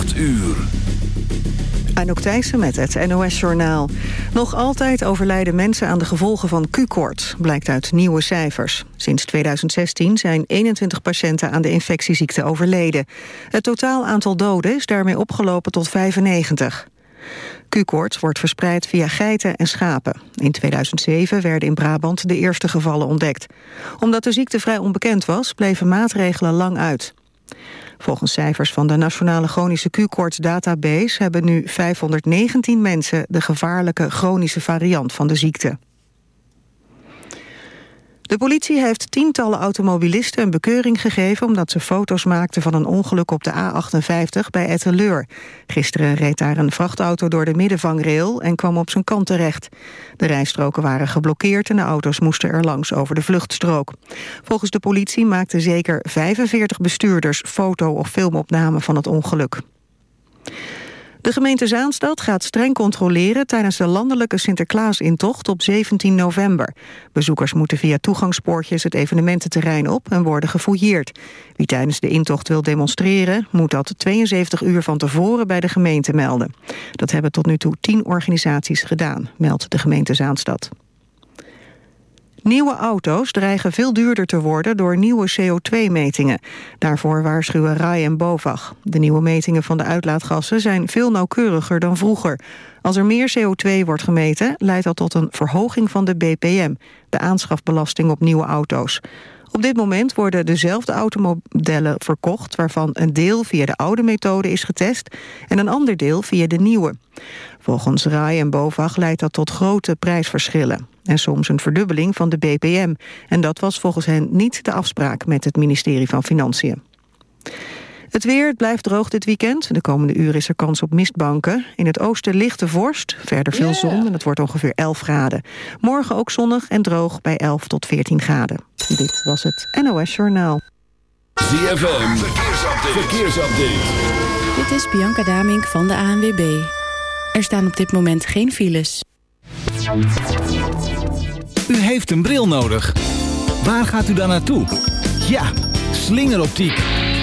8 uur. Anouk Thijssen met het NOS-journaal. Nog altijd overlijden mensen aan de gevolgen van Q-koorts, blijkt uit nieuwe cijfers. Sinds 2016 zijn 21 patiënten aan de infectieziekte overleden. Het totaal aantal doden is daarmee opgelopen tot 95. Q-koorts wordt verspreid via geiten en schapen. In 2007 werden in Brabant de eerste gevallen ontdekt. Omdat de ziekte vrij onbekend was, bleven maatregelen lang uit. Volgens cijfers van de Nationale Chronische Q-koorts database... hebben nu 519 mensen de gevaarlijke chronische variant van de ziekte. De politie heeft tientallen automobilisten een bekeuring gegeven... omdat ze foto's maakten van een ongeluk op de A58 bij Etteleur. Gisteren reed daar een vrachtauto door de middenvangrail... en kwam op zijn kant terecht. De rijstroken waren geblokkeerd en de auto's moesten er langs over de vluchtstrook. Volgens de politie maakten zeker 45 bestuurders... foto- of filmopnamen van het ongeluk. De gemeente Zaanstad gaat streng controleren tijdens de landelijke Sinterklaasintocht op 17 november. Bezoekers moeten via toegangspoortjes het evenemententerrein op en worden gefouilleerd. Wie tijdens de intocht wil demonstreren, moet dat 72 uur van tevoren bij de gemeente melden. Dat hebben tot nu toe 10 organisaties gedaan, meldt de gemeente Zaanstad. Nieuwe auto's dreigen veel duurder te worden door nieuwe CO2-metingen. Daarvoor waarschuwen RAI en BOVAG. De nieuwe metingen van de uitlaatgassen zijn veel nauwkeuriger dan vroeger. Als er meer CO2 wordt gemeten, leidt dat tot een verhoging van de BPM... de aanschafbelasting op nieuwe auto's. Op dit moment worden dezelfde automodellen verkocht... waarvan een deel via de oude methode is getest... en een ander deel via de nieuwe. Volgens RAI en BOVAG leidt dat tot grote prijsverschillen en soms een verdubbeling van de BPM. En dat was volgens hen niet de afspraak met het ministerie van Financiën. Het weer het blijft droog dit weekend. De komende uren is er kans op mistbanken. In het oosten lichte vorst, verder veel zon en het wordt ongeveer 11 graden. Morgen ook zonnig en droog bij 11 tot 14 graden. Dit was het NOS Journaal. ZFM, verkeersupdate. verkeersupdate. Dit is Bianca Damink van de ANWB. Er staan op dit moment geen files. U heeft een bril nodig. Waar gaat u dan naartoe? Ja, slingeroptiek.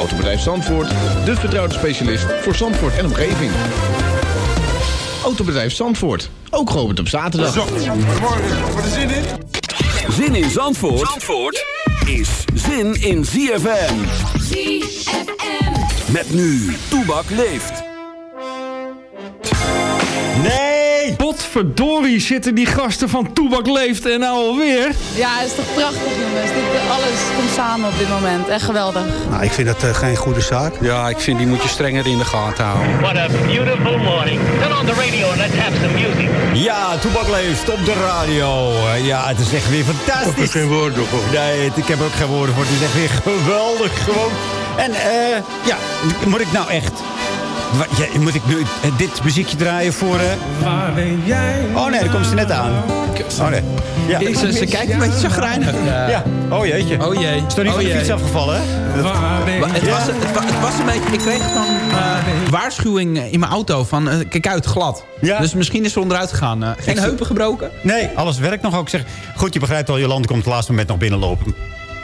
Autobedrijf Zandvoort, de vertrouwde specialist voor Zandvoort en omgeving. Autobedrijf Zandvoort, ook geopend op zaterdag. Goedemorgen, wat is zin in? Zin in Zandvoort, Zandvoort is zin in ZFM. ZFM. Met nu, Toebak leeft. Potverdorie zitten die gasten van Toebak Leeft en nou alweer. Ja, het is toch prachtig jongens. Dit, alles komt samen op dit moment. Echt geweldig. Nou, ik vind dat uh, geen goede zaak. Ja, ik vind die moet je strenger in de gaten houden. What a beautiful morning. Turn on the radio and let's have some music. Ja, Toebak Leeft op de radio. Uh, ja, het is echt weer fantastisch. Ik heb geen woorden voor. Nee, ik heb ook geen woorden voor. Het is echt weer geweldig gewoon. En eh, ja, moet ik nou echt ja, moet ik nu dit muziekje draaien voor... Uh... Waar ben jij? Oh nee, daar komt ze net aan. Oh nee. Ja. Ze, ze kijkt een beetje chagrijnig. Ja. ja. Oh jeetje. Oh jee. Is toch niet oh van de fiets afgevallen, hè? Dat... Het, was, het, het, was een beetje... Ik kreeg van uh, waarschuwing in mijn auto van... Uh, kijk uit, glad. Ja. Dus misschien is ze onderuit gegaan. Uh, geen heupen gebroken? Nee, alles werkt nog ook. Ik zeg, goed, je begrijpt al, Jolande komt het laatste moment nog binnenlopen.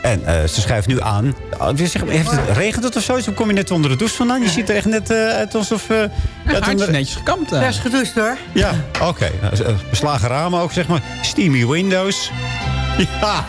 En eh, ze schuift nu aan. Oh, heeft het, regent het of zo? Hoe kom je net onder de douche vandaan? Je ziet er echt net uh, uit alsof... Uh, ja, het netjes gekamd. Uh. Vers gedoucht hoor. Ja, oké. Okay. Beslagen ramen ook, zeg maar. Steamy windows. Ja,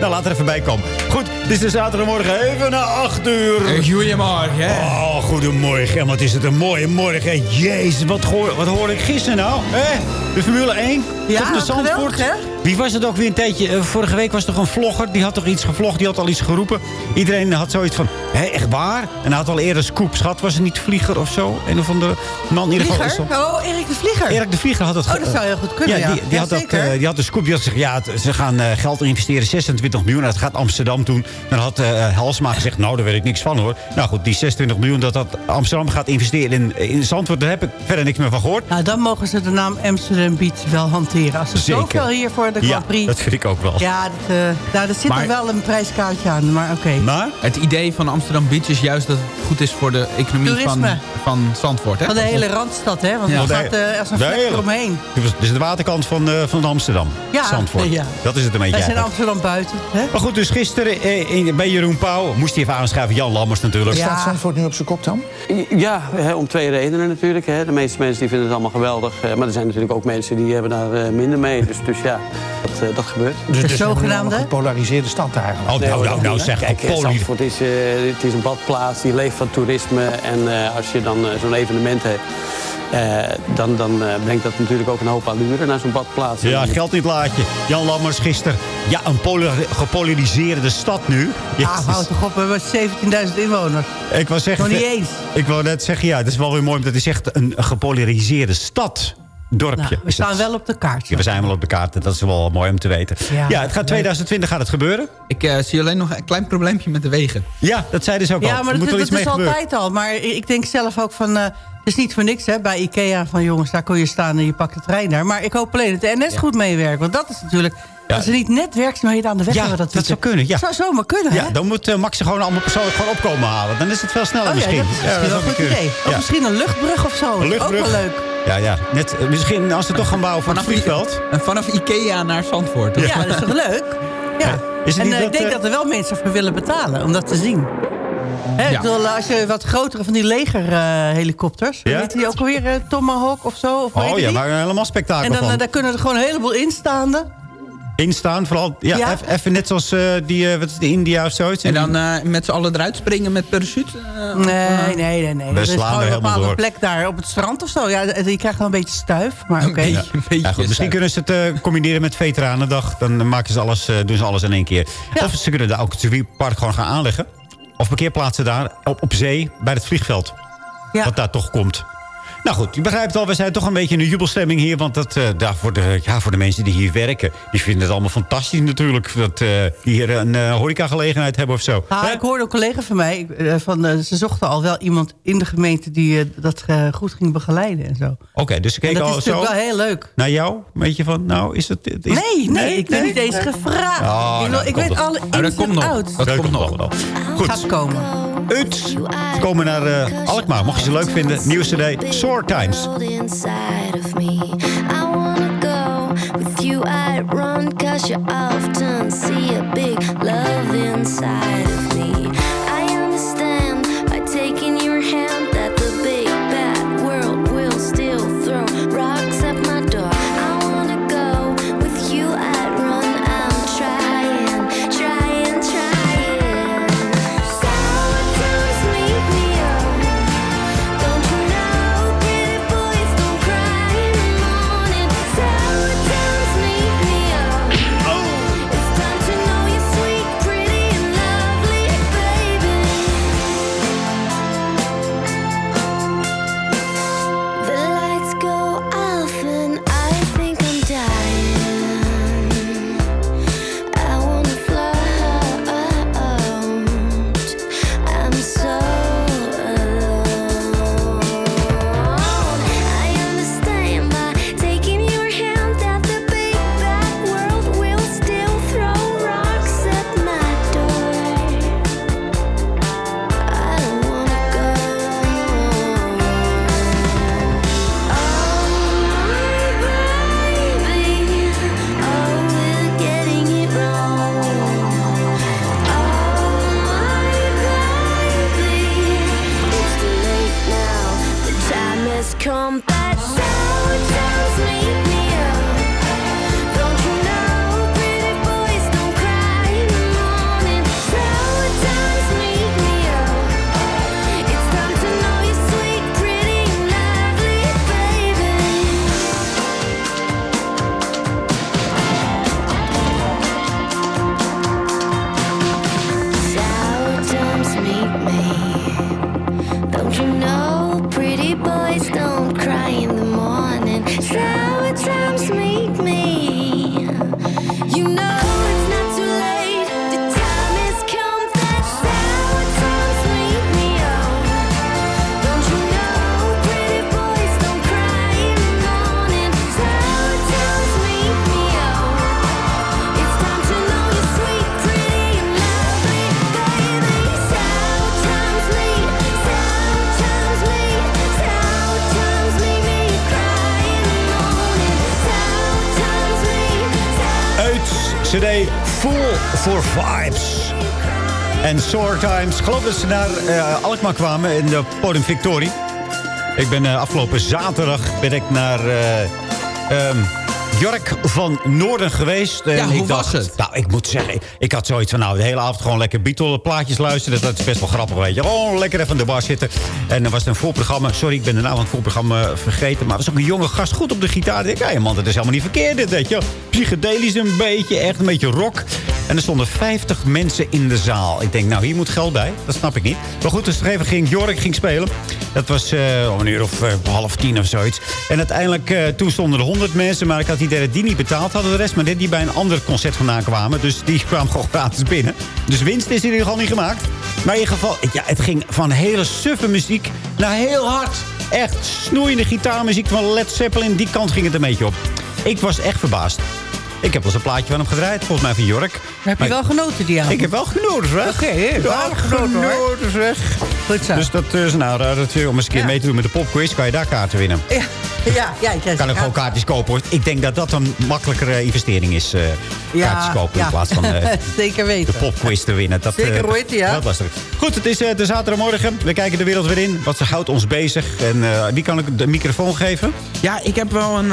nou laat er even bij komen. Goed, dit is de zaterdagmorgen even na 8 uur. Goedemorgen. Oh, goedemorgen. En wat is het een mooie morgen. Jezus, wat, hoor, wat hoorde ik gisteren nou? Hè? De Formule 1? Ja, de Zandvoort. hè? Wie was het ook weer een tijdje? Uh, vorige week was er toch een vlogger. Die had toch iets gevlogd. Die had al iets geroepen. Iedereen had zoiets van, hé, echt waar? En hij had al eerder scoop. Schat, was het niet Vlieger of zo? Een of andere man in ieder geval. Oh, Erik de Vlieger. Erik de Vlieger had het. Oh, dat zou heel goed kunnen, ja. Die, die had, ook, uh, die had de scoop. Die had gezegd, ja, ze gaan uh, geld investeren. 26 miljoen. Dat gaat Amsterdam doen. Dan had Halsma gezegd, nou, daar weet ik niks van, hoor. Nou goed, die 26 miljoen dat, dat Amsterdam gaat investeren in, in Zandvoort. Daar heb ik verder niks meer van gehoord. Nou, dan mogen ze de naam Amsterdam Beach wel hanteren. Als ze Zeker. zoveel hier voor de Grand Prix... Ja, dat vind ik ook wel. Ja, dat, uh, nou, er zit maar, er wel een prijskaartje aan, maar oké. Okay. Maar? Het idee van Amsterdam Beach is juist dat het goed is voor de economie van, van Zandvoort. Hè? Van de hele Randstad, hè? Want ja. er gaat uh, als een vlek eromheen. Dus is de waterkant van, uh, van Amsterdam. Ja, Zandvoort. Ja. Dat is het een beetje. Wij zijn Amsterdam buiten. Hè? Maar goed, dus gisteren eh, bij Jeroen Pauw moest hij even aanschrijven. Jan Lammers natuurlijk. Staat Zandvoort nu op zijn kop dan? Ja, hè, om twee redenen natuurlijk. Hè. De meeste mensen die vinden het allemaal geweldig. maar er zijn natuurlijk ook mensen die hebben daar minder mee. Dus, dus ja, dat, dat gebeurt. Dus, dus zogenaamde? Een gepolariseerde stad eigenlijk. Oh, nou, nou, nou zeg. Kijk, Zandvoort is, uh, het is een badplaats, die leeft van toerisme. En uh, als je dan uh, zo'n evenement hebt... Uh, dan, dan uh, brengt dat natuurlijk ook een hoop allure naar zo'n badplaats. Ja, geld niet laatje. Jan Lammers gisteren. Ja, een gepolariseerde stad nu. Ja, ah, houd toch op, we hebben 17.000 inwoners. Ik wou zeggen... Nog niet eens. Ik wou net zeggen, ja, het is wel weer mooi omdat hij zegt een gepolariseerde stad dorpje. Nou, we staan wel op de kaart. Ja, we zijn wel op de kaart. Dat is wel mooi om te weten. Ja, het gaat 2020 gaat het gebeuren. Ik uh, zie alleen nog een klein probleempje met de wegen. Ja, dat zeiden ze ook ja, al. Ja, maar dat, dat is altijd al. Maar ik denk zelf ook van... Uh, het is niet voor niks hè, bij Ikea van jongens, daar kon je staan en je pakt de trein daar. Maar ik hoop alleen dat de NS goed meewerkt. Want dat is natuurlijk... Ja. Als er niet net werkzaamheden aan de weg ja, hebben... Dat, dat zou kunnen, ja. zou zomaar kunnen, Ja, dan moet uh, Max gewoon allemaal persoonlijk gewoon opkomen halen. Dan is het veel sneller oh, misschien. Ja, dat is wel een goed idee. Of misschien een luchtbrug of zo. Een luchtbrug. Ook wel leuk. Ja, ja. Net, eh, misschien als ze toch gaan bouwen vanaf het vliegveld. En vanaf Ikea naar Zandvoort. Ja, dat is toch leuk? Ja. Is en uh, ik denk dat er wel mensen voor willen betalen om dat te zien. He, ja. bedoel, als je wat grotere van die legerhelikopters... Uh, ja? weet je ook alweer uh, Tomahawk of zo? Of oh ja, maar helemaal spektakel En dan daar kunnen er gewoon een heleboel instaande instaan. Vooral, ja, ja. even net zoals uh, die, uh, wat is de India of zoiets. En dan uh, met z'n allen eruit springen met parachute? nee, nee, nee. nee. We er is gewoon een bepaalde plek daar op het strand of zo. Ja, je krijgt wel een beetje stuif, maar oké. Okay. Ja, ja, misschien kunnen ze het combineren met Veteranendag. Dan maken ze alles, doen ze alles in één keer. Of ze kunnen daar ook het park gewoon gaan aanleggen. Of parkeerplaatsen daar op, op zee bij het vliegveld. Wat daar toch komt. Nou goed, je begrijpt al, we zijn toch een beetje in een jubelstemming hier. Want dat, uh, daar voor, de, ja, voor de mensen die hier werken, die vinden het allemaal fantastisch natuurlijk. Dat uh, die hier een uh, horecagelegenheid hebben of zo. Ah, ik hoorde een collega van mij, van, ze zochten al wel iemand in de gemeente die dat goed ging begeleiden en zo. Oké, okay, dus ik keek al zo. Dat is natuurlijk wel heel leuk. Naar jou? Weet je van, nou is het... Is nee, nee, nee, ik ben niet eens gevraagd. Oh, ik, nou, ik weet alle ins dat komt nog. Dat, komt nog. nog. Goed. Gaat komen. We komen naar uh, Alkmaar. Mocht je ze leuk vinden. Nieuwe cd. Soar Times. I run cause you often see a big love inside of me. Times. geloof dat ze naar uh, Alkmaar kwamen in de Podium Victorie. Ik ben uh, afgelopen zaterdag ben ik naar... Uh, um, Jork van Noorden geweest. En ja, hoe was het? Nou, ik moet zeggen, ik had zoiets van... nou, de hele avond gewoon lekker Beatle plaatjes luisteren. Dat is best wel grappig, weet je. Gewoon lekker even in de bar zitten. En dan was het een voorprogramma. Sorry, ik ben de naam van het voorprogramma vergeten. Maar er was ook een jonge gast goed op de gitaar. Ik ja, man, dat is helemaal niet verkeerd, dit, weet je. Psychedelisch een beetje, echt een beetje rock. En er stonden 50 mensen in de zaal. Ik denk, nou, hier moet geld bij. Dat snap ik niet. Maar goed, dus even ging Jork ging spelen. Dat was uh, om een uur of uh, half tien of zoiets. En uiteindelijk, uh, toen stonden er 100 mensen. Maar ik had die derde die niet betaald hadden. De rest, maar dit die bij een ander concert vandaan kwamen. Dus die kwamen gewoon gratis binnen. Dus winst is in ieder geval niet gemaakt. Maar in ieder geval, ja, het ging van hele suffe muziek naar heel hard. Echt snoeiende gitaarmuziek van Led Zeppelin. Die kant ging het een beetje op. Ik was echt verbaasd. Ik heb wel eens een plaatje van hem gedraaid, volgens mij van Jork. heb je wel genoten die avond? Ik heb wel genoten, zeg. Oké, okay, wel genoten, genoten zeg. Goed zo. Dus dat is een aanrader om eens een keer mee te doen met de popquiz. Kan je daar kaarten winnen. Ja, ja, ja. Ik kan ik gewoon kaartjes kopen, hoor. Ik denk dat dat een makkelijkere investering is. Uh, ja, kaartjes kopen in plaats van uh, Zeker weten. de popquiz te winnen. Dat, Zeker uh, weten, ja. Dat was er. Goed, het is de zaterdagmorgen. We kijken de wereld weer in. Wat houdt ons bezig. En wie kan ik de microfoon geven? Ja, ik heb wel een...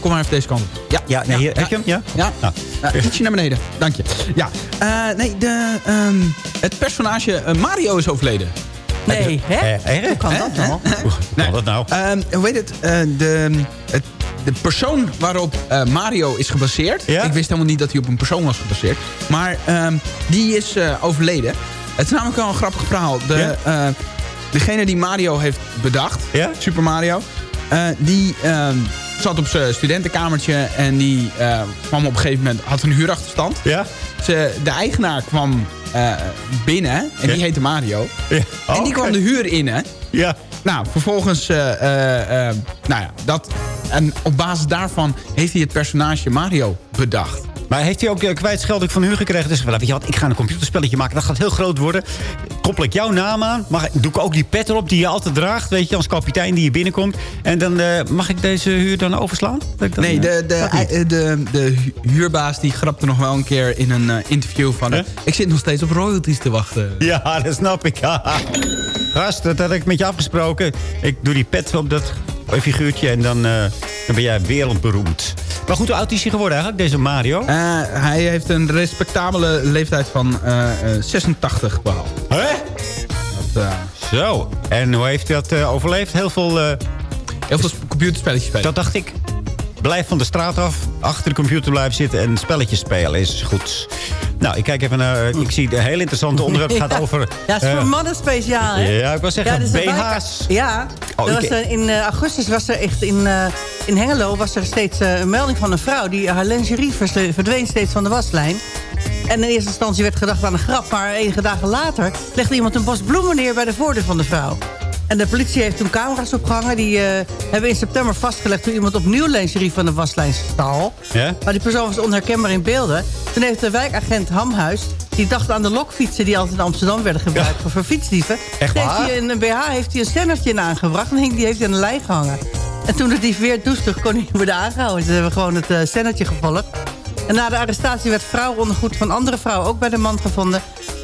kom maar even deze kant op. Ja, ja, nee, hier, heb je hem? Ja? Ja. Nou. Uh, ietsje naar beneden. Dank je. Ja. Uh, nee, de, um, het personage uh, Mario is overleden. Nee, hè? Hoe kan dat nou? Hoe kan dat nou? Hoe heet het? de, het de persoon waarop uh, Mario is gebaseerd... Ja? Ik wist helemaal niet dat hij op een persoon was gebaseerd. Maar um, die is uh, overleden. Het is namelijk wel een grappig verhaal. De, ja? uh, degene die Mario heeft bedacht, ja? Super Mario... die zat op zijn studentenkamertje en die uh, kwam op een gegeven moment, had een huurachterstand. Ja. Ze, de eigenaar kwam uh, binnen en die heette Mario. Ja. Oh, en die kwam de huur in, hè. Ja. Nou, vervolgens, uh, nou ja, dat, en op basis daarvan heeft hij het personage Mario bedacht. Maar heeft hij ook uh, kwijtschelding van huur gekregen? Dus weet je wat, ik ga een computerspelletje maken. Dat gaat heel groot worden. Koppel ik jouw naam aan. Mag, doe ik ook die pet erop die je altijd draagt. Weet je, als kapitein die hier binnenkomt. En dan uh, mag ik deze huur dan overslaan? Dan, nee, de, de, de, de, huurbaas die grapte nog wel een keer in een interview van... Huh? Ik zit nog steeds op royalties te wachten. Ja, dat snap ik. Gast, dat had ik met je afgesproken. Ik doe die pet op dat figuurtje en dan, uh, dan ben jij wereldberoemd. Maar goed, hoe oud is hij geworden eigenlijk, deze Mario? Uh, hij heeft een respectabele leeftijd van uh, 86 behaald. Hè? Dat, Zo. En hoe heeft hij dat overleefd? Heel veel... Heel veel computerspelletjes spelen. Dat dacht ik. Blijf van de straat af, achter de computer blijven zitten en spelletjes spelen is goed. Nou, ik kijk even naar... Ik zie een heel interessante onderwerp. Het gaat over... Ja, het is voor mannen speciaal, hè? Ja, ik wil zeggen, ja, BH's. Ja, oh, was, in uh, augustus was er echt in, in Hengelo... was er steeds een melding van een vrouw... die haar lingerie verdween steeds van de waslijn. En in eerste instantie werd gedacht aan een grap... maar enige dagen later legde iemand een bos bloemen neer... bij de voordeur van de vrouw. En de politie heeft toen camera's opgehangen. Die uh, hebben in september vastgelegd toen iemand opnieuw lingerie van de waslijn stal. Ja? Maar die persoon was onherkenbaar in beelden. Toen heeft de wijkagent Hamhuis, die dacht aan de lokfietsen... die altijd in Amsterdam werden gebruikt ja. voor fietsdieven. Echt waar? Heeft hij een, een BH heeft hij een stennertje in aangebracht... en die heeft hij aan de lijn gehangen. En toen de dief weer toesloeg, kon hij worden aangehouden. Ze hebben gewoon het uh, stennertje gevolgd. En na de arrestatie werd vrouwenondergoed van andere vrouwen ook bij de man gevonden.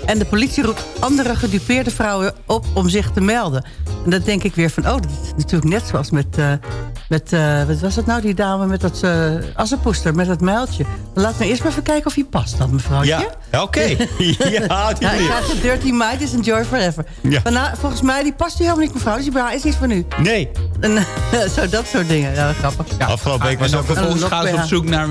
En de politie roept andere gedupeerde vrouwen op om zich te melden. En dan denk ik weer van, oh, dat is natuurlijk net zoals met... Uh, met, uh, wat was het nou, die dame met dat uh, assenpoester, met dat muiltje. Laat me eerst maar even kijken of hij past dan, mevrouwtje. Ja, oké. Okay. ja, die nou, ik ga de Dirty Mind is Enjoy Forever. Ja. Nou, volgens mij, die past u helemaal niet, mevrouw. Dus die BH is niet van u. Nee. En, zo, dat soort dingen. Ja, grappig. Ja, afgelopen week was ook... Vervolgens gaan ze op zoek naar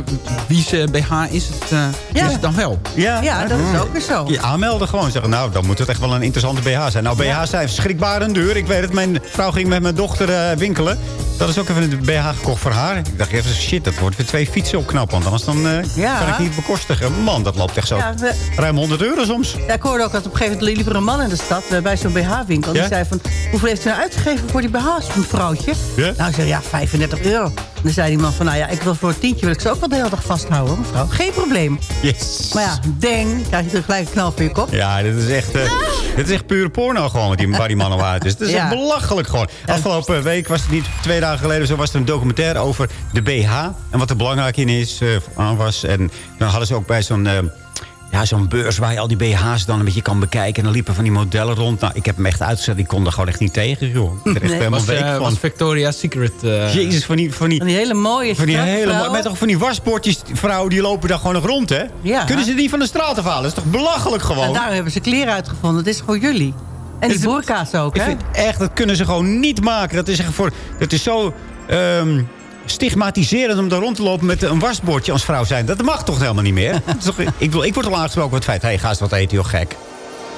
wie ze BH is het, uh, ja. is het dan wel. Ja, ja dat is ook weer zo. Je aanmelden gewoon. Zeggen, nou, dan moet het echt wel een interessante BH zijn. Nou, BH zijn verschrikbaar duur. Ik weet het, mijn vrouw ging met mijn dochter uh, winkelen. Dat is ook even een BH gekocht voor haar. Ik dacht even, shit, dat wordt weer twee fietsen opknappen. Want anders dan, uh, ja. kan ik niet bekostigen. Man, dat loopt echt zo. Ja, we... Ruim 100 euro soms. Ja, ik hoorde ook dat op een gegeven moment liep er een man in de stad... Uh, bij zo'n BH-winkel. Die zei van, hoeveel heeft u nou uitgegeven voor die BH's, vrouwtje? Ja? Nou, ik zei, ja, 35 euro. Dan zei die man van, nou ja, ik wil voor een tientje... wil ik ze ook wel de hele dag vasthouden, mevrouw. Geen probleem. Yes. Maar ja, ding, krijg je toch gelijk een knal voor je kop. Ja, dit is echt, uh, dit is echt pure porno gewoon, die, waar die mannen waard is. Het is echt belachelijk gewoon. Afgelopen week was het niet, twee dagen geleden... zo was er een documentaire over de BH... en wat er belangrijk in is, uh, was. En dan hadden ze ook bij zo'n... Uh, ja, zo'n beurs waar je al die BH's dan een beetje kan bekijken. En dan liepen van die modellen rond. Nou, ik heb hem echt uitgezet. Ik kon er gewoon echt niet tegen, joh. Ik er echt nee. helemaal was, uh, van. was Victoria's Secret. Uh... Jezus, van die, van die... Van die hele mooie Van die hele mooie... Met toch van die wasbordjes, vrouwen die lopen daar gewoon nog rond, hè? Ja. Kunnen ze die van de straat afhalen? Dat is toch belachelijk gewoon? En daar hebben ze kleren uitgevonden. Dat is voor jullie. En die boerka's ook, hè? echt, dat kunnen ze gewoon niet maken. Dat is echt voor... Dat is zo... Um, stigmatiserend om daar rond te lopen met een wasbordje als vrouw zijn. Dat mag toch helemaal niet meer? ik, wil, ik word al aangesproken met het feit... hé, hey, ga eens wat eten, joh, gek.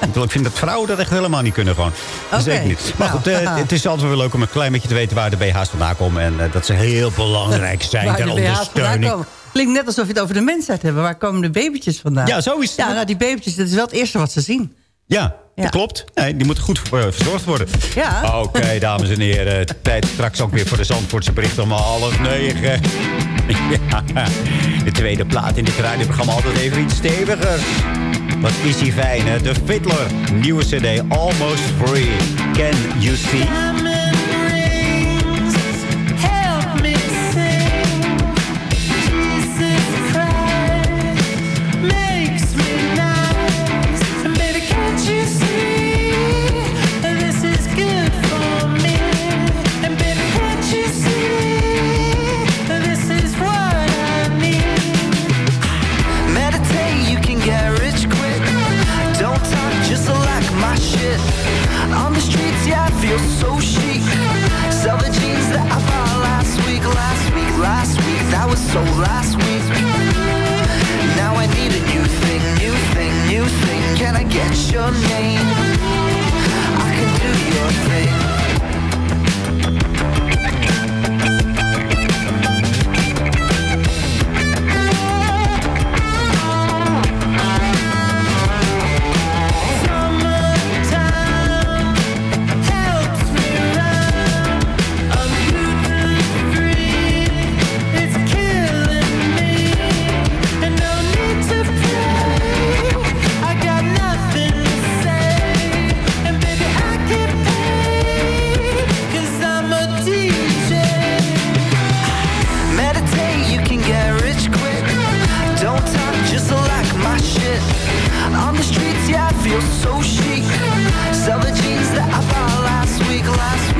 Ik vind dat vrouwen dat echt helemaal niet kunnen gewoon. Okay. Zeker niet. Maar nou, goed, uh, het is altijd wel leuk om een klein beetje te weten waar de BH's vandaan komen. En uh, dat ze heel belangrijk zijn ter ondersteuning. Klinkt net alsof je het over de mensheid hebben. Waar komen de babytjes vandaan? Ja, zo is het. Ja, nou, die babytjes, dat is wel het eerste wat ze zien. Ja, dat klopt. Nee, die moeten goed uh, verzorgd worden. Ja. Oké, dames en heren. Tijd straks ook weer voor de Zandvoortse bericht om half negen. ja, de tweede plaat in dit radioprogramma altijd even iets steviger. Wat is die fijn, hè? De Fiddler. Nieuwe cd, Almost Free. Can you see? Your name?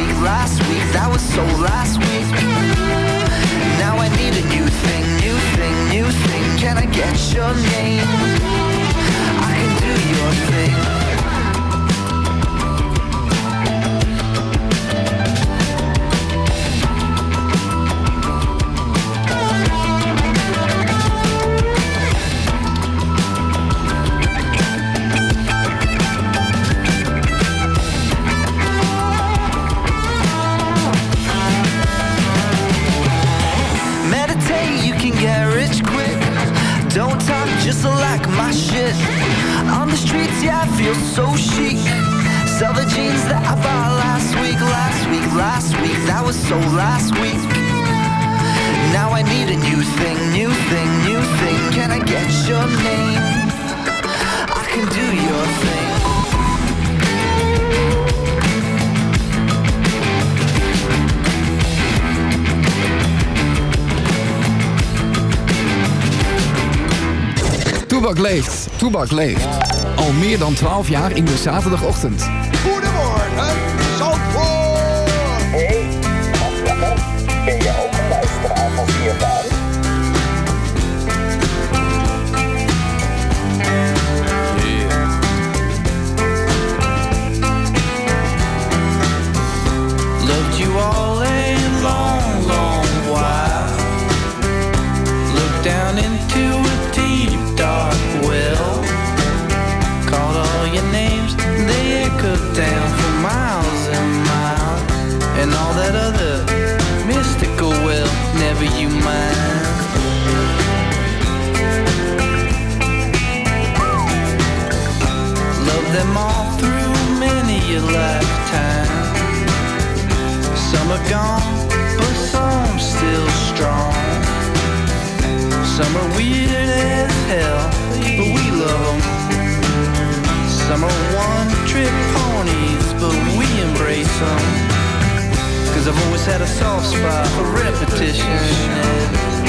week, last week, that was so last week. Now I need a new thing, new thing, new thing. Can I get your name? I can do your thing. so chic Sell the jeans that I bought last week Last week, last week That was so last week Now I need a new thing New thing, new thing Can I get your name? I can do your thing Toebak leeft. Toebak leeft. Al meer dan 12 jaar in de zaterdagochtend. Goedemorgen, Zandvoort! Hey, ben je ook een luisteraar van that other mystical well, never you mind. Loved them all through many a lifetime. Some are gone, but some still strong. Some are weird as hell, but we love them. Some are one-trick ponies, but we embrace them. Cause I've always had a soft spot for repetition.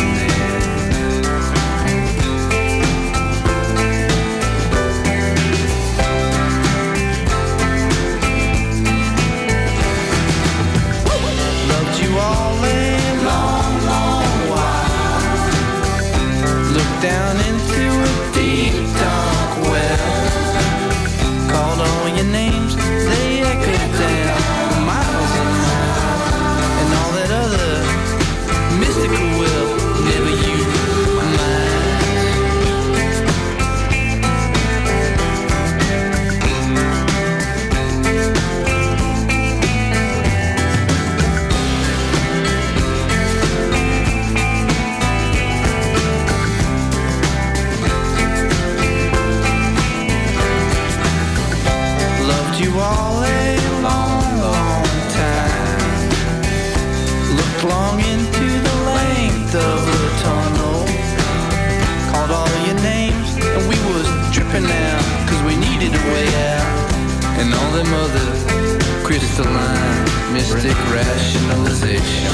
Crystalline, mystic rationalization.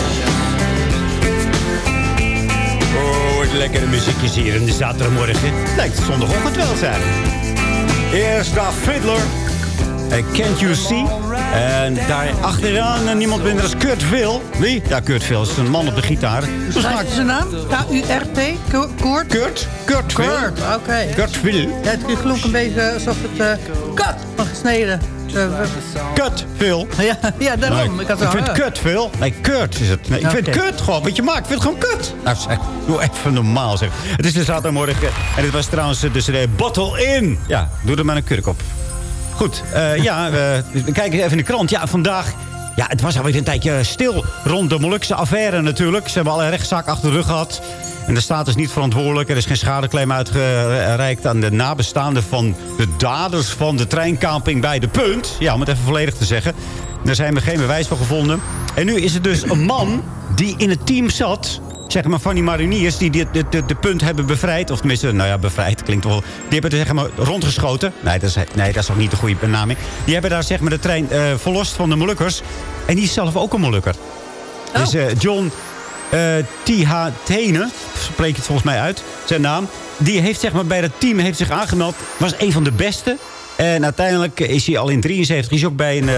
Oh, wat lekkere muziekjes hier in de zaterdagmorgen. Lijkt het zondagochtend wel zijn. Eerst de Fiddler. En Can't You See? En daar achteraan eh, niemand minder dan Kurt Phil. Wie? Ja, Kurt Phil is een man op de gitaar. Hoe schrijf je zijn naam? K-U-R-T? Kurt? Kurt? Kurt Phil. Kurt, oké. Kurt. Ja, het klonk een beetje alsof het uh, kat van gesneden. Uh, Kut, Phil. Ja, ja daarom. Nee, ik, had ik vind kut, Phil. Nee, kut is het. Nee, ik vind Oké. kut gewoon. Wat je maakt, ik vind het gewoon kut. Nou zeg, doe even normaal zeg. Het is de zaterdagmorgen. En dit was trouwens de CD Bottle In. Ja, doe er maar een kurk op. Goed, eh, ja, we, we kijken even in de krant. Ja, vandaag... Ja, het was alweer een tijdje stil rond de Molukse affaire natuurlijk. Ze hebben al een rechtszaak achter de rug gehad. En de staat is niet verantwoordelijk. Er is geen schadeclaim uitgereikt aan de nabestaanden van de daders van de treinkamping bij De Punt. Ja, om het even volledig te zeggen. Daar zijn we geen bewijs van gevonden. En nu is het dus een man die in het team zat zeg maar, van die mariniers die de, de, punt hebben bevrijd. Of tenminste, nou ja, bevrijd klinkt wel. Die hebben er zeg maar rondgeschoten. Nee, dat is, nee, dat is ook niet de goede benaming. Die hebben daar zeg maar de trein eh, verlost van de Molukkers. En die is zelf ook een Molukker. Dus eh, John T.H. Tene, spreek het volgens mij uit, zijn naam. Die heeft zeg maar bij dat team heeft zich aangemeld. Was een van de beste. En uiteindelijk is hij al in 73 is hij ook bij een, eh,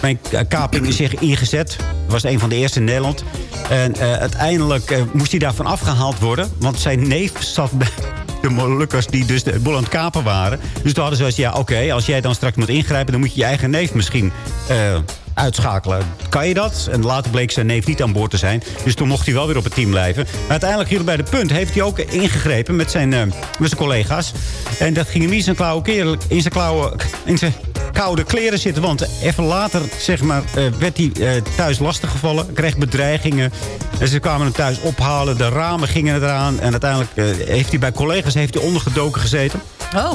bij een kaping zich ingezet. Was een van de eerste in Nederland. En eh, uiteindelijk eh, moest hij daarvan afgehaald worden. Want zijn neef zat bij de Molukkers die dus de boel aan het kapen waren. Dus toen hadden ze zoiets, ja oké, als jij dan straks moet ingrijpen... dan moet je je eigen neef misschien eh, uitschakelen. Kan je dat? En later bleek zijn neef niet aan boord te zijn. Dus toen mocht hij wel weer op het team blijven. Maar uiteindelijk hier bij de punt heeft hij ook ingegrepen met zijn, eh, met zijn collega's. En dat ging hem in zijn klauwen, in zijn klauwen, in zijn koude kleren zitten. Want even later zeg maar, eh, werd hij eh, thuis lastiggevallen. Kreeg bedreigingen. En ze kwamen hem thuis ophalen. De ramen gingen eraan. En uiteindelijk eh, heeft hij bij collega's heeft hij ondergedoken gezeten.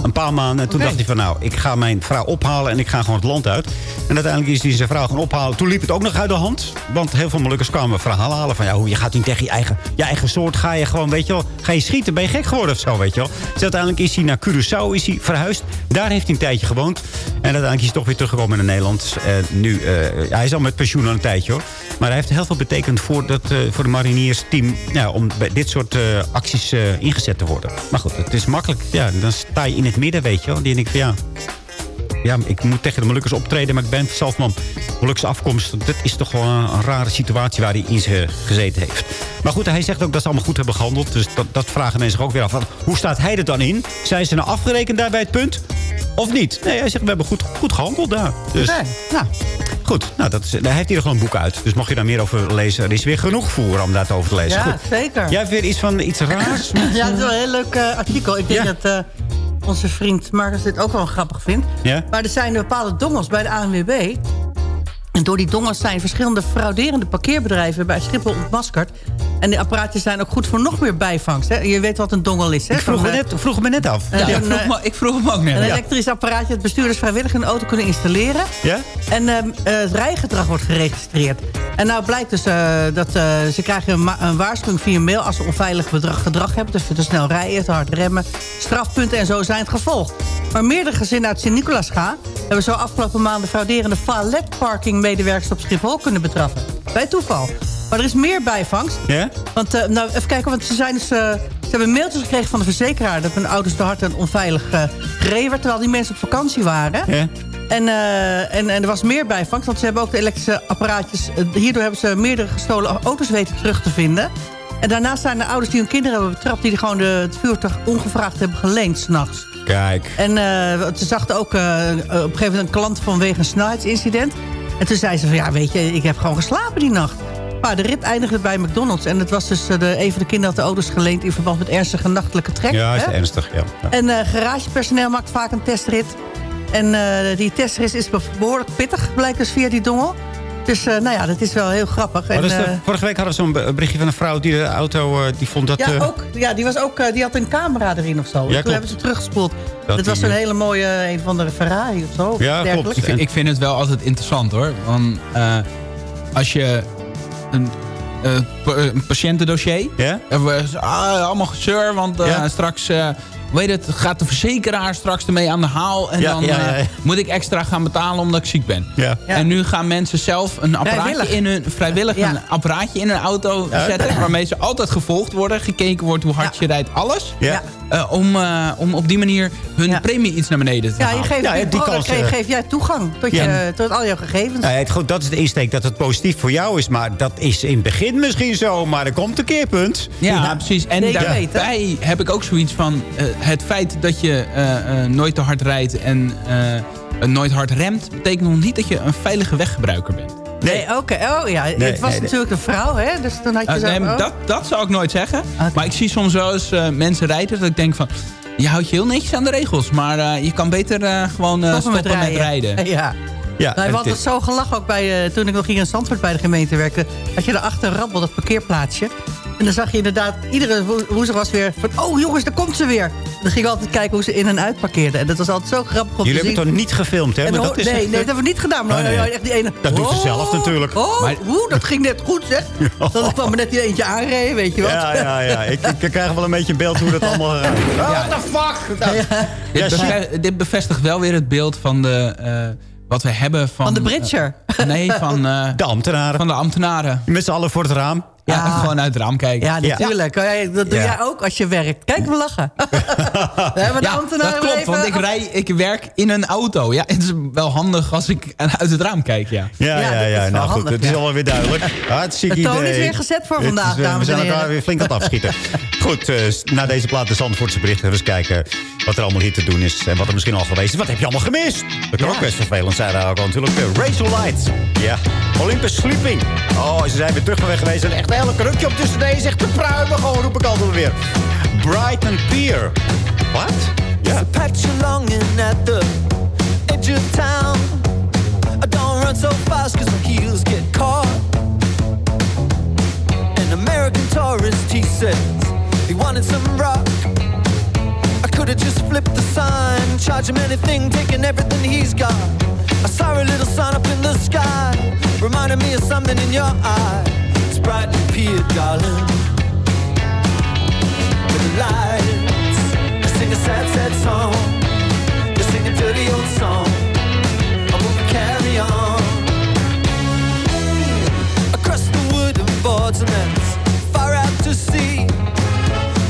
Een paar maanden. En toen dacht hij van nou, ik ga mijn vrouw ophalen en ik ga gewoon het land uit. En uiteindelijk is hij zijn vrouw gaan ophalen. Toen liep het ook nog uit de hand. Want heel veel Molukkers kwamen verhalen halen van... ja, hoe je gaat niet tegen je eigen, je eigen soort. Ga je gewoon, weet je wel, ga je schieten. Ben je gek geworden of zo, weet je wel. Dus uiteindelijk is hij naar Curaçao is hij verhuisd. Daar heeft hij een tijdje gewoond. En uiteindelijk is hij toch weer teruggekomen naar Nederland. En nu, eh, hij is al met pensioen al een tijdje hoor. Maar hij heeft heel veel betekend voor, dat, eh, voor de mariniersteam... Om bij dit soort eh, acties eh, ingezet te worden. Maar goed, het is makkelijk. Ja, dan sta sta je in het midden, weet je wel. Die denk ik van ja, ja, ik moet tegen de Molukkers optreden, maar ik ben zelf van Molukse afkomst. Dat is toch wel een, rare situatie waar hij in gezeten heeft. Maar goed, hij zegt ook dat ze allemaal goed hebben gehandeld. Dus dat, dat vragen mensen ook weer af. Hoe staat hij er dan in? Zijn ze nou afgerekend daar bij het punt? Of niet? Nee, hij zegt, we hebben goed, goed gehandeld daar. Dus, nou. Goed, nou, dat is, hij heeft hier gewoon een boek uit. Dus mocht je daar meer over lezen, er is weer genoeg voer om daar over te lezen. Ja, goed. zeker. Jij hebt weer iets van iets raars? ja, het is wel een heel leuk uh, artikel. Ik denk dat... Uh, onze vriend Marcus dit ook wel grappig vindt. Ja? Maar er zijn bepaalde dongels bij de ANWB... En door die dongels zijn verschillende frauderende parkeerbedrijven... bij Schiphol ontmaskerd. En de apparaatjes zijn ook goed voor nog meer bijvangst. Hè? Je weet wat een dongel is, hè? Ik vroeg, me, net, vroeg me net af. Ja, ik, vroeg eh, me, ik, vroeg hem ook net. Een elektrisch apparaatje dat bestuurders vrijwillig in de auto kunnen installeren. Ja? En uh, het rijgedrag wordt geregistreerd. En nou blijkt dus uh, dat ze krijgen een, een, waarschuwing via mail... als ze onveilig gedrag hebben. Dus te snel rijden, te hard remmen. Strafpunten en zo zijn het gevolg. Maar meerdere gezinnen uit Sint-Nicolaas gaan... hebben zo afgelopen maanden frauderende valetparking medewerkers op Schiphol kunnen betraffen. Bij toeval. Maar er is meer bijvangst. Ja? Want, uh, nou, even kijken, want ze, zijn dus, uh, ze hebben mailtjes gekregen van de verzekeraar... dat hun ouders te hard en onveilig uh, gereden werd... terwijl die mensen op vakantie waren. Ja? En, en, en er was meer bijvangst, want ze hebben ook de elektrische apparaatjes... hierdoor hebben ze meerdere gestolen auto's weten terug te vinden. En daarnaast zijn er ouders die hun kinderen hebben betrapt... die gewoon de, het vuurtuig ongevraagd hebben geleend s'nachts. Kijk. En ze zachten ook op een gegeven moment een klant vanwege een snelheidsincident... En toen zei ze van, ja, weet je, ik heb gewoon geslapen die nacht. Maar de rit eindigde bij McDonald's. En het was dus de, een van de kinderen had de auto's geleend... in verband met ernstige nachtelijke trek. Ja, is ernstig, ja. ja. En uh, garagepersoneel maakt vaak een testrit. En uh, die testrit is behoorlijk pittig, blijkt dus via die dongel. Dus uh, nou ja, dat is wel heel grappig. En, dus de, vorige week hadden we zo'n berichtje van een vrouw die de auto die vond dat... Ja, ook, ja die, was ook, die had een camera erin of zo. Ja, toen hebben ze teruggespoeld. Dat, dat was een hele mooie, een van de Ferrari of zo. Ja, klopt. Ik, ik, vind het wel altijd interessant hoor. Want uh, als je een, uh, een patiëntendossier... Ja? Ah, allemaal gezeur, want uh, straks... weet het, gaat de verzekeraar straks ermee aan de haal... en ja, dan ja, ja, moet ik extra gaan betalen omdat ik ziek ben. En nu gaan mensen zelf een apparaatje in hun, vrijwillig een apparaatje in hun auto zetten... waarmee ze altijd gevolgd worden, gekeken wordt hoe hard je rijdt, alles... Uh, om, uh, om op die manier hun ja. premie iets naar beneden te ja, halen. Je geeft, ja, die kans, geef, geef jij toegang tot, je, tot al jouw gegevens. Ja, het, goed, dat is de insteek dat het positief voor jou is. Maar dat is in het begin misschien zo. Maar er komt een keerpunt. Ja, precies. En daarbij heb ik ook zoiets van... Het feit dat je nooit te hard rijdt en nooit hard remt... betekent nog niet dat je een veilige weggebruiker bent. Nee, oké. Okay. Oh ja, nee, het was nee, natuurlijk een vrouw, hè? Dus dan had je uh, zo... nee, oh. dat, dat zou ik nooit zeggen. Okay. Maar ik zie soms wel eens uh, mensen rijden dat ik denk van... Je houdt je heel netjes aan de regels, maar uh, je kan beter gewoon stoppen, met rijden. Met rijden. Ja. Ja, nou, we hadden zo gelachen ook bij, toen ik nog hier in Zandvoort bij de gemeente werkte. Had je daarachter rabbel, dat parkeerplaatsje. En dan zag je inderdaad, iedere woensdag was weer van... oh jongens, daar komt ze weer. Dan ging ik altijd kijken hoe ze in en uit parkeerden. En dat was altijd zo grappig om Jullie te zien. hebben het toch niet gefilmd, hè? Maar dat is nee, nee, dat hebben we niet gedaan. Maar oh, nee. echt die ene, dat oh, doet ze zelf natuurlijk. Oh, maar, hoe, dat ging net goed, zeg. Ja. Dan kwam er net die eentje aanreden, weet je wat. Ja, ja, ja. Ik, ik krijg wel een beetje een beeld hoe dat allemaal gaat. Oh, what the fuck? Nou, ja. Dit, bevestigt, dit, bevestigt wel weer het beeld van de... Uh, wat we hebben van... Van de Britser? Uh, nee, van... Uh, de ambtenaren. Van de ambtenaren. Met z'n allen voor het raam. Ja, ah. gewoon uit het raam kijken. Ja, natuurlijk. Ja. Dat doe ja. jij ook als je werkt. Kijk, we lachen. we ja, dat klopt, even... want ik, rij, ik werk in een auto. Ja, het is wel handig als ik uit het raam kijk, ja. Ja, ja, ja. ja. Nou goed, het is allemaal weer duidelijk. Hartstikke idee. De toon is weer gezet voor vandaag, is, dames We zijn elkaar weer flink aan het afschieten. goed, uh, na deze plaat de Zandvoortse berichten. Eens kijken wat er allemaal hier te doen is. En wat er misschien al geweest is. Wat heb je allemaal gemist? Dat kan ook best vervelend zijn daar ook natuurlijk. Uh, Rachel Light. Ja, Olympus Sleeping. Oh, ze zijn weer terug van weg geweest. En echt een hele krukje op tussen nee, zegt te pruimen. Gewoon roep ik altijd weer. Brighton Pier. Wat? Ja. So patch longing at the edge of town. I don't run so fast cause my heels get caught. An American tourist, he says, he wanted some rock. I could have just flipped the sign, charge him anything, taking everything he's got. I saw a little sun up in the sky, reminded me of something in your eye. is bright and pure, darling. With the lights, they sing a sad, sad song. They sing a dirty old song. I won't carry on. Across the wooden boards and that's far out to sea.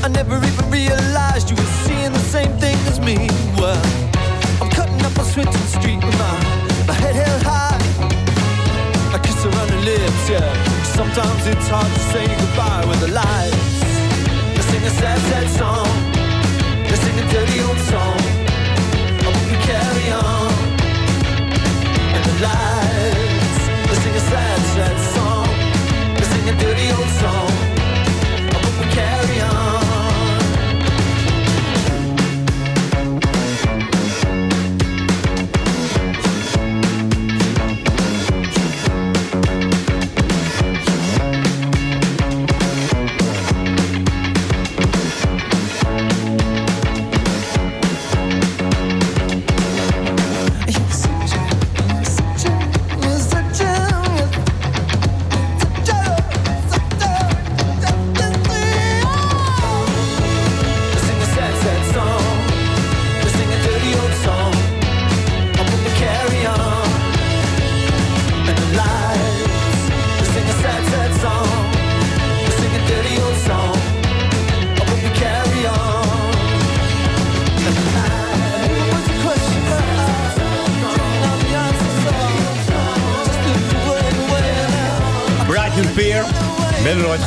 I never even realized you were seeing the same thing as me. Well, I'm cutting up on Swinton Street with my, my head held high. I kiss her on the lips, yeah. Sometimes it's hard to say goodbye with the lights. They sing a sad, sad song. They sing a dirty old song. But we carry on. And the lights. They sing a sad, sad song. They sing a dirty old song. But we carry on.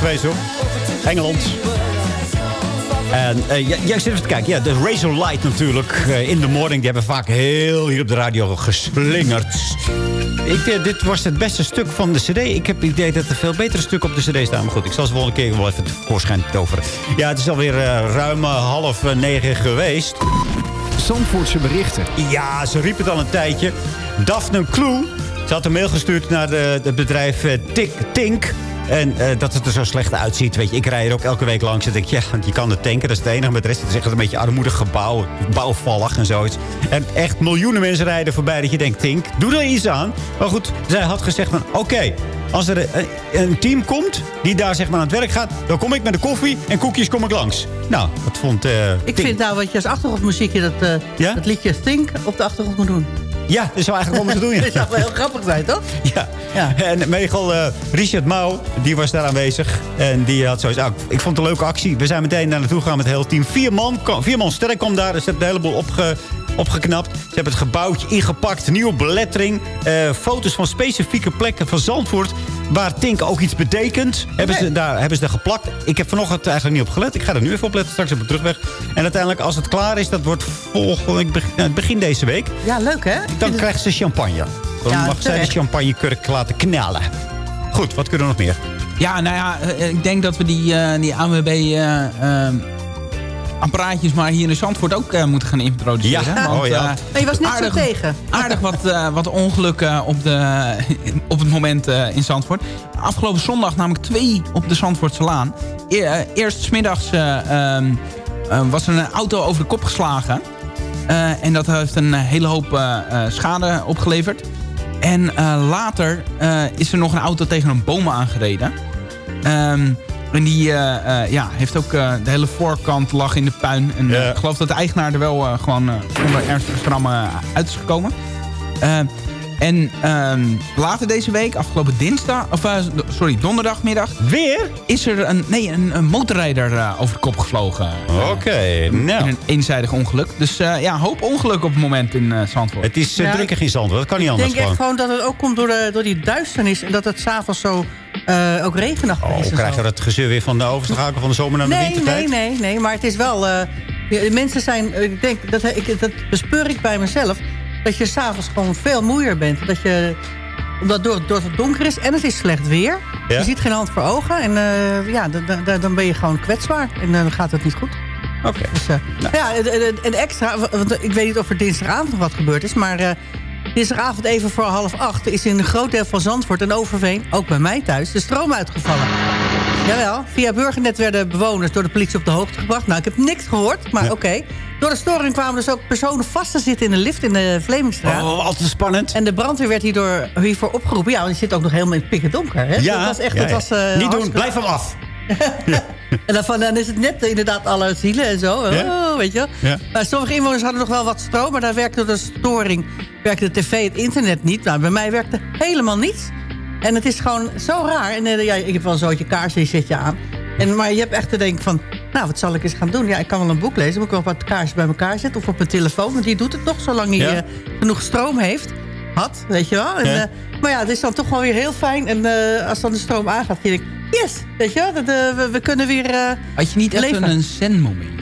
Geweest hoor. Engeland. En ja, ja, ik zit even te kijken. Ja, de Razor Light natuurlijk. eh, in the morning. Die hebben vaak heel hier op de radio geslingerd. Ik, eh, dit was het beste stuk van de cd. Ik heb het idee dat er veel betere stukken op de cd staan. Maar goed, ik zal ze volgende keer wel even tevoorschijn toveren. Ja, het is alweer uh, ruim half negen geweest. Zandvoortse berichten. Ja, ze riep het al een tijdje. Daphne Kloe. Ze had een mail gestuurd naar de, het bedrijf Tik, Tink. En eh, dat het er zo slecht uitziet. Weet je, ik rij er ook elke week langs. En denk, ja, je kan het tanken. Dat is het enige. Met de rest het is echt een beetje armoedig gebouw. Bouwvallig en zoiets. En echt miljoenen mensen rijden voorbij. Dat je denkt, Tink, doe er iets aan. Maar goed, zij had gezegd van, oké. als er een, een team komt die daar zeg maar aan het werk gaat... dan kom ik met de koffie en koekjes kom ik langs. Nou, dat vond eh, Ik Tink. vind nou wat je als achtergrondmuziekje dat, eh, dat liedje Think op de achtergrond moet doen. Ja, dat zou eigenlijk wel moeten doen. dat zou wel heel grappig zijn, toch? Ja. En Megel, eh, Richard Mouw, die was daar aanwezig. En die had zoiets. Ah, ik vond het een leuke actie. We zijn meteen daar naartoe gegaan met het hele team. Vier man, vier man sterk kwam daar. Ze hebben een heleboel opge, opgeknapt. Ze hebben het gebouwtje ingepakt. Nieuwe belettering. eh, foto's van specifieke plekken van Zandvoort. Waar Tink ook iets betekent. Hebben, ze daar, hebben ze daar geplakt. Ik heb vanochtend eigenlijk niet op gelet. Ik ga er nu even op letten. Straks op de terugweg. En uiteindelijk, als het klaar is, dat wordt volgende begin, begin deze week. Ja, leuk hè? Dan krijgen ze champagne. Dan Ja, mag zij de champagnekurk laten knallen. Goed, wat kunnen we nog meer? Ja, nou ja, eh, ik denk dat we die, eh, die eh, eh, apparaatjes maar hier in Zandvoort ook eh, moeten gaan introduceren. Ja, Want, oh ja. eh, Maar je was net aardig, zo tegen. Aardig wat, eh, wat ongelukken op, de, op het moment eh, in Zandvoort. Afgelopen zondag namelijk twee op de Zandvoortse Laan. E eh, eerst smiddags eh, ehm, eh, was er een auto over de kop geslagen. Eh, en dat heeft een hele hoop schade opgeleverd. En eh, later eh, is er nog een auto tegen een boom aangereden. Ehm, en die eh, eh, ja, heeft ook eh, de hele voorkant lag in de puin. En ik geloof dat de eigenaar er wel eh, gewoon eh, zonder ernstige schrammen uit is gekomen. En ehm, later deze week, afgelopen dinsdag, of sorry, donderdagmiddag. Weer? Is er een, nee, een, een motorrijder eh, over de kop gevlogen. Oké, nou. In een eenzijdig ongeluk. Dus eh, ja, een hoop ongeluk op het moment in eh Zandvoort. Het is uh, Ja, drukker in Zandvoort. Dat kan niet Ik anders denk echt gewoon. gewoon dat het ook komt door, de, door die duisternis. En dat het s'avonds zo eh, ook regenachtig Oh, is. en krijg je dat gezeur weer van de overschakelen van de zomer naar de Nee, wintertijd? nee, nee, nee. Maar het is wel... eh, de mensen zijn... eh, Ik denk, dat, ik, dat bespeur ik bij mezelf. Dat je s'avonds gewoon veel moeier bent. Dat je... Omdat door, door het donker is en het is slecht weer. Ja? Je ziet geen hand voor ogen. En eh, ja, dan- dan- dan ben je gewoon kwetsbaar. En dan gaat het niet goed. Oké. Dus, eh, ja, en- extra, want ik weet niet of er dinsdagavond nog wat gebeurd is, maar eh, dinsdagavond even voor half acht is in een groot deel van Zandvoort en Overveen, ook bij mij thuis, de stroom uitgevallen. Jawel, via Burgernet werden bewoners door de politie op de hoogte gebracht. Nou, ik heb niks gehoord, maar oké. Door de storing kwamen dus ook personen vast te zitten in de lift in de Vlemingstraat. Oh, altijd spannend. En de brandweer werd hierdoor, hiervoor opgeroepen. Ja, want die zit ook nog helemaal in het pikken donker. Hè? Ja, dat was echt, ja, dat was, eh, Niet doen, blijf hem af. en dan, is het net inderdaad alle zielen en zo. Ja. Oh, weet je. Ja. Maar sommige inwoners hadden nog wel wat stroom... maar daar werkte de storing werkte de tv, het internet niet. Nou, bij mij werkte helemaal niets. En het is gewoon zo raar. En eh, ja, ik heb wel een zootje kaarsen, die zet je aan. En, maar je hebt echt te denken van... nou, wat zal ik eens gaan doen? Ja, ik kan wel een boek lezen, moet ik wel wat kaarsen bij elkaar zetten... of op mijn telefoon, want die doet het toch zolang hij Ja. eh, genoeg stroom heeft. had, weet je wel. En, eh, maar ja, het is dan toch wel weer heel fijn. En als dan de stroom aangaat, denk ik... Yes, weet je wel, dat, eh, we, we kunnen weer eh, Had je niet even leven. een zen-moment?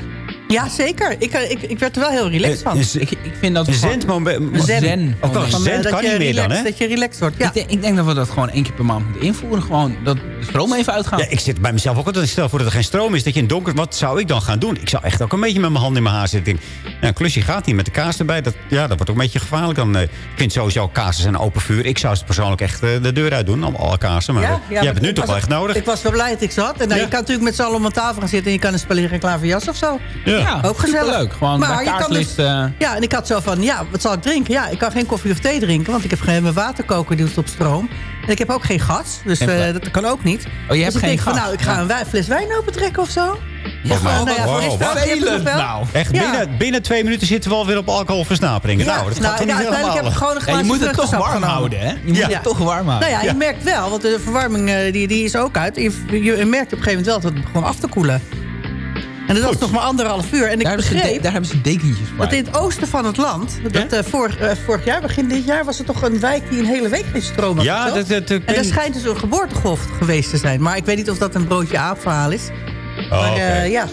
Ja, zeker. Ik, eh, ik, ik werd er wel heel relaxed van. Is- Ik, ik vind dat Een zendmoment. Zen. Zen. Ook wel moment. Van, eh, zen dat kan je niet meer dan, hè? Dat je relaxed wordt, ja. Ik, denk, ik denk dat we dat gewoon één keer per maand moeten invoeren. Gewoon dat de stroom even uitgaat. Ja, ik zit bij mezelf ook altijd. Stel voor dat er geen stroom is, dat je in donker... Wat zou ik dan gaan doen? Ik zou echt ook een beetje met mijn hand in mijn haar zitten. Nou, een klusje gaat niet met de kaas erbij. Dat, ja, dat wordt ook een beetje gevaarlijk. Dan, eh, ik vind sowieso kaarsen zijn open vuur. Ik zou ze persoonlijk echt eh, de deur uit doen. Al- Alle kaarsen. Maar eh, je hebt het nu toch wel echt nodig. Ik was wel blij dat ik ze had. En nou, Ja. je kan natuurlijk met z'n allen om een tafel gaan zitten... en je kan een spelletje klaar voor jas of zo. Ja, ook gezellig. superleuk. Gewoon bij je kaartlicht, dus- eh. Ja, en ik had zo van, ja, wat zal ik drinken? Ja, ik kan geen koffie of thee drinken, want ik heb geen mijn waterkoker die doet op stroom. En ik heb ook geen gas, dus eh, dat kan ook niet. je dus hebt ik geen denk van, gas. nou, ik ga Ja. een wij- fles wijn opentrekken of zo. Volgens mij- nou ja, voor Wow, is wat je nou. Echt, Ja. binnen, binnen twee minuten zitten we alweer op alcoholversnaperingen. Ja, nou, dat nou, gaat toch niet uiteindelijk helemaal. heb ik gewoon een Ja, je moet het toch warm genomen. houden, hè? Je moet Ja. het toch warm houden. Nou ja, je merkt wel, want de verwarming eh, die, die is ook uit. Je, je merkt op een gegeven moment wel dat het begon af te koelen. En dat was nog maar anderhalf uur. En ik daar, hebben begreep daar hebben ze dekentjes voor. dat in het oosten van het land... Dat, eh, vorig, eh, vorig jaar, begin dit jaar, was er toch een wijk die een hele week geen stroom had. Ja, dat- dat- en daar weet- schijnt dus een geboortegolf geweest te zijn. Maar ik weet niet of dat een broodje aap verhaal is. Oh, maar oké. eh, ja,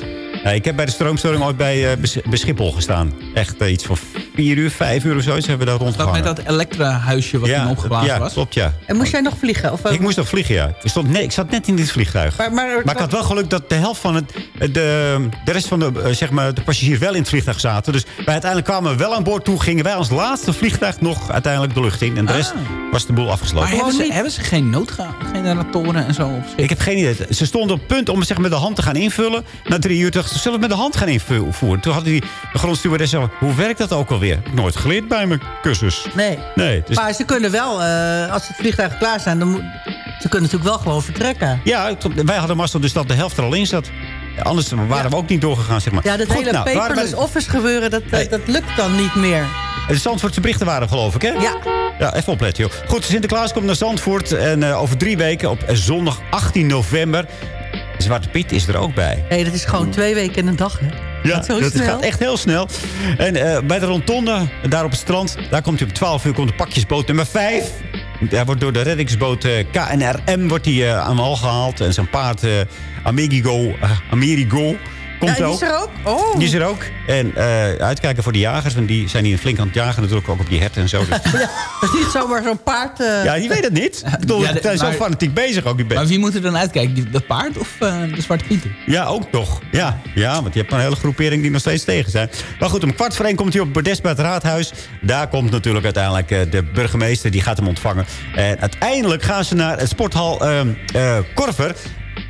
Ja, ik heb bij de stroomstoring ooit bij, eh, Bes- bij Schiphol gestaan. Echt eh, iets van vier uur, vijf uur of zo. Ze hebben daar Dat rondgehangen. met dat elektra-huisje wat ja, toen opgeblazen ja, was. klopt, ja. en moest jij nog vliegen? Of, eh, Ik moest nog vliegen, ja. Ik, stond, nee, ik zat net in dit vliegtuig. Maar, maar, Maar ik had wel geluk dat de helft van het... De, de rest van de, eh, zeg maar, de passagiers wel in het vliegtuig zaten. Dus wij uiteindelijk kwamen we wel aan boord toe. Gingen wij als laatste vliegtuig nog uiteindelijk de lucht in. En de rest was de boel Maar afgesloten. hebben ze, hebben ze geen noodgeneratoren en zo op? Ik heb geen idee. Ze stonden op punt om zeg, met de hand te gaan invullen. Na drie uur dachten ze, zullen we met de hand gaan invoeren? Toen hadden die de grondstewardess zo, hoe werkt dat ook alweer? Nooit geleerd bij mijn cursus. Nee. Nee, dus Maar ze kunnen wel, eh, als het vliegtuig klaar zijn... Dan ze kunnen natuurlijk wel gewoon vertrekken. Ja, wij hadden mazzel dus dat de helft er al in zat. Anders waren we ook niet doorgegaan, zeg maar. Ja, dat Goed, hele nou, paperless office gebeuren, dat, dat, dat lukt dan niet meer. De Zandvoortse berichten waren geloof ik, hè? Ja. Ja, even opletten, joh. Goed, Sinterklaas komt naar Zandvoort. En eh, over drie weken, op eh, zondag 18 november... Zwarte Piet is er ook bij. Nee, dat is gewoon twee weken en een dag, hè? Ja, dat gaat echt heel snel. En eh, bij de rondonde, daar op het strand... daar komt hij om 12 uur komt de pakjesboot nummer 5. Daar wordt door de reddingsboot eh, KNRM wordt die, eh, aan wal gehaald. En zijn paard Amerigo, Amerigo komt Ja, die ook. is er ook? Oh. Die is er ook. En eh, uitkijken voor de jagers, want die zijn hier flink aan het jagen. Natuurlijk ook op die herten en zo. Dus- Ja, dat is niet zomaar zo'n paard... eh, ja, die weet het niet. Ik bedoel, Ja, de- zo fanatiek bezig ook. Die Maar wie moet er dan uitkijken? Die- Dat paard of eh, de Zwarte Pieter? Ja, ook nog. Ja, ja, want je hebt een hele groepering die nog steeds tegen zijn. Maar goed, om kwart voor één komt hij op Bordes bij het raadhuis. Daar komt natuurlijk uiteindelijk eh, de burgemeester. Die gaat hem ontvangen. En uiteindelijk gaan ze naar het sporthal ehm, eh, Korver.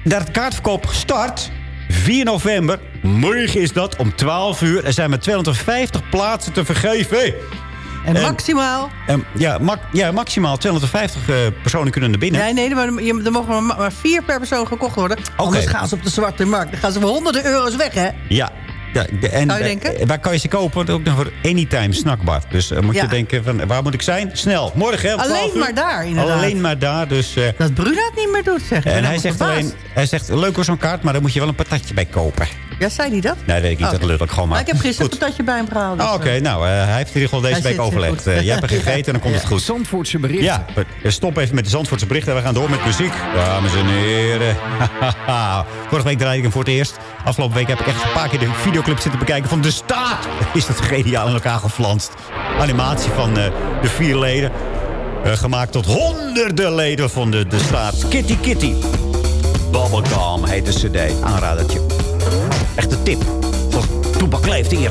Daar het kaartverkoop gestart. 4 november. Morgen is dat om 12 uur. Er zijn maar 250 plaatsen te vergeven. En En- maximaal... En ja, ma- ja, maximaal 250 eh, personen kunnen er binnen. Nee, nee, maar er er mogen maar, maar vier per persoon gekocht worden. Anders gaan ze op de zwarte markt. Dan gaan ze voor honderden euro's weg, hè? Ja. Ja de- en Zou je eh, denken? waar kan je ze kopen? Ook nog voor anytime snackbar. Dus eh, moet Ja. je denken, van, waar moet ik zijn? Snel, morgen. hè, om 12 Alleen maar daar, inderdaad. Alleen maar daar. Dus, eh, Dat Bruna het niet meer doet, zeg. En hij zegt, alleen, hij zegt, leuk voor zo'n kaart, maar daar moet je wel een patatje bij kopen. Ja, zei hij dat? Nee, weet ik niet. Oh. Dat lul ik gewoon maar. Maar ik heb gisteren Goed. een patatje bij hem gehaald. dus, Ah, Oké, eh, nou, eh, hij heeft in ieder geval deze Hij week zit overlegd. Eh, jij hebt er gegeten en dan komt het goed. Zandvoortse berichten. Ja, we- stop even met de Zandvoortse berichten. We gaan door met muziek. Dames en heren. Vorige week draaide ik hem voor het eerst. Afgelopen week heb ik echt een paar keer de videoclip zitten bekijken van De Staat. Is dat geniaal in elkaar geflanst. Animatie van eh, de vier leden. Eh, gemaakt tot honderden leden van de, de Staat. Kitty Kitty. Bubblegum heet de cd. Aanradertje. Echt een tip. Voor Toepak leeft hier.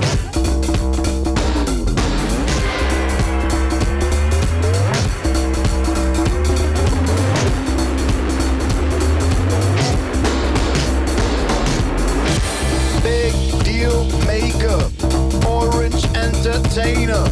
Big deal maker, orange entertainer,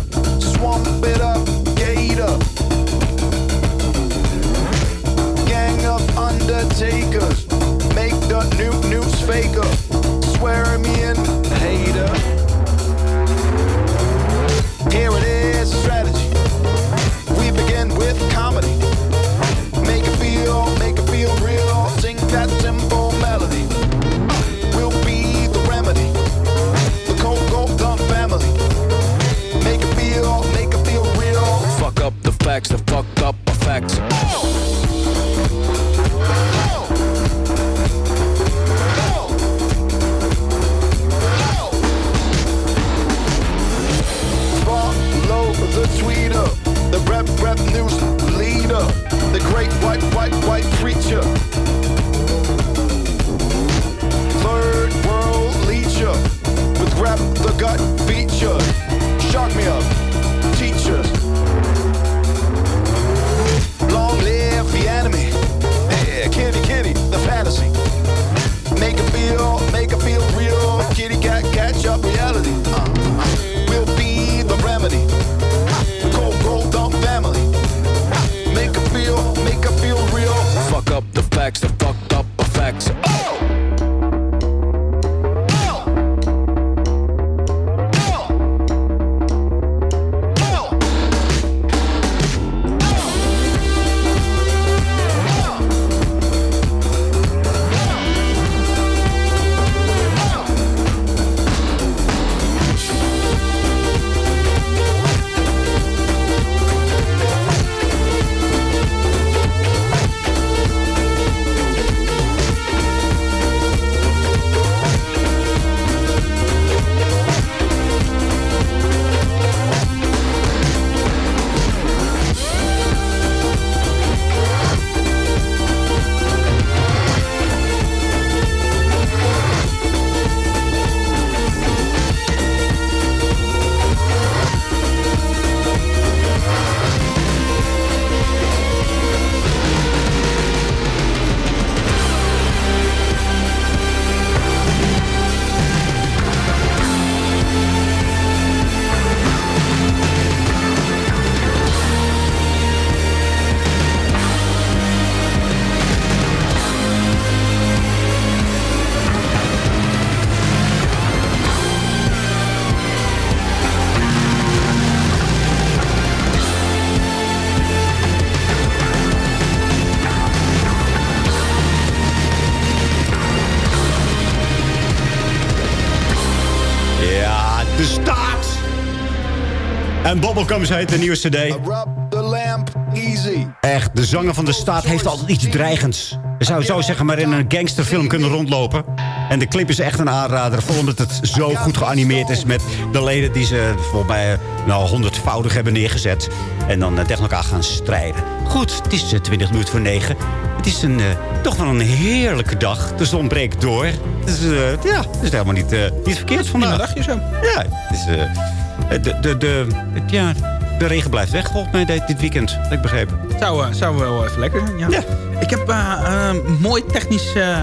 Bubblegums heet de nieuwe cd. Rub the lamp easy. Echt, de zanger van de staat heeft altijd iets dreigends. Je zou zo zeggen maar in een gangsterfilm kunnen rondlopen. En de clip is echt een aanrader. Vooral omdat het zo goed geanimeerd is met de leden die ze volgens mij nou, honderdvoudig hebben neergezet. En dan eh, tegen elkaar gaan strijden. Goed, het is eh, 20 minuten voor 9. Het is een, eh, toch wel een heerlijke dag. De zon breekt door. Het is, eh, ja, het is helemaal niet, eh, niet verkeerd vandaag. Een dagje zo. Ja, het is, eh, de, de, de, het- ja, de regen blijft weg volgens mij dit, weekend. Heb ik begrepen. Zou, eh, zou wel even lekker zijn, ja. Ik heb eh, eh, een mooi technisch, eh,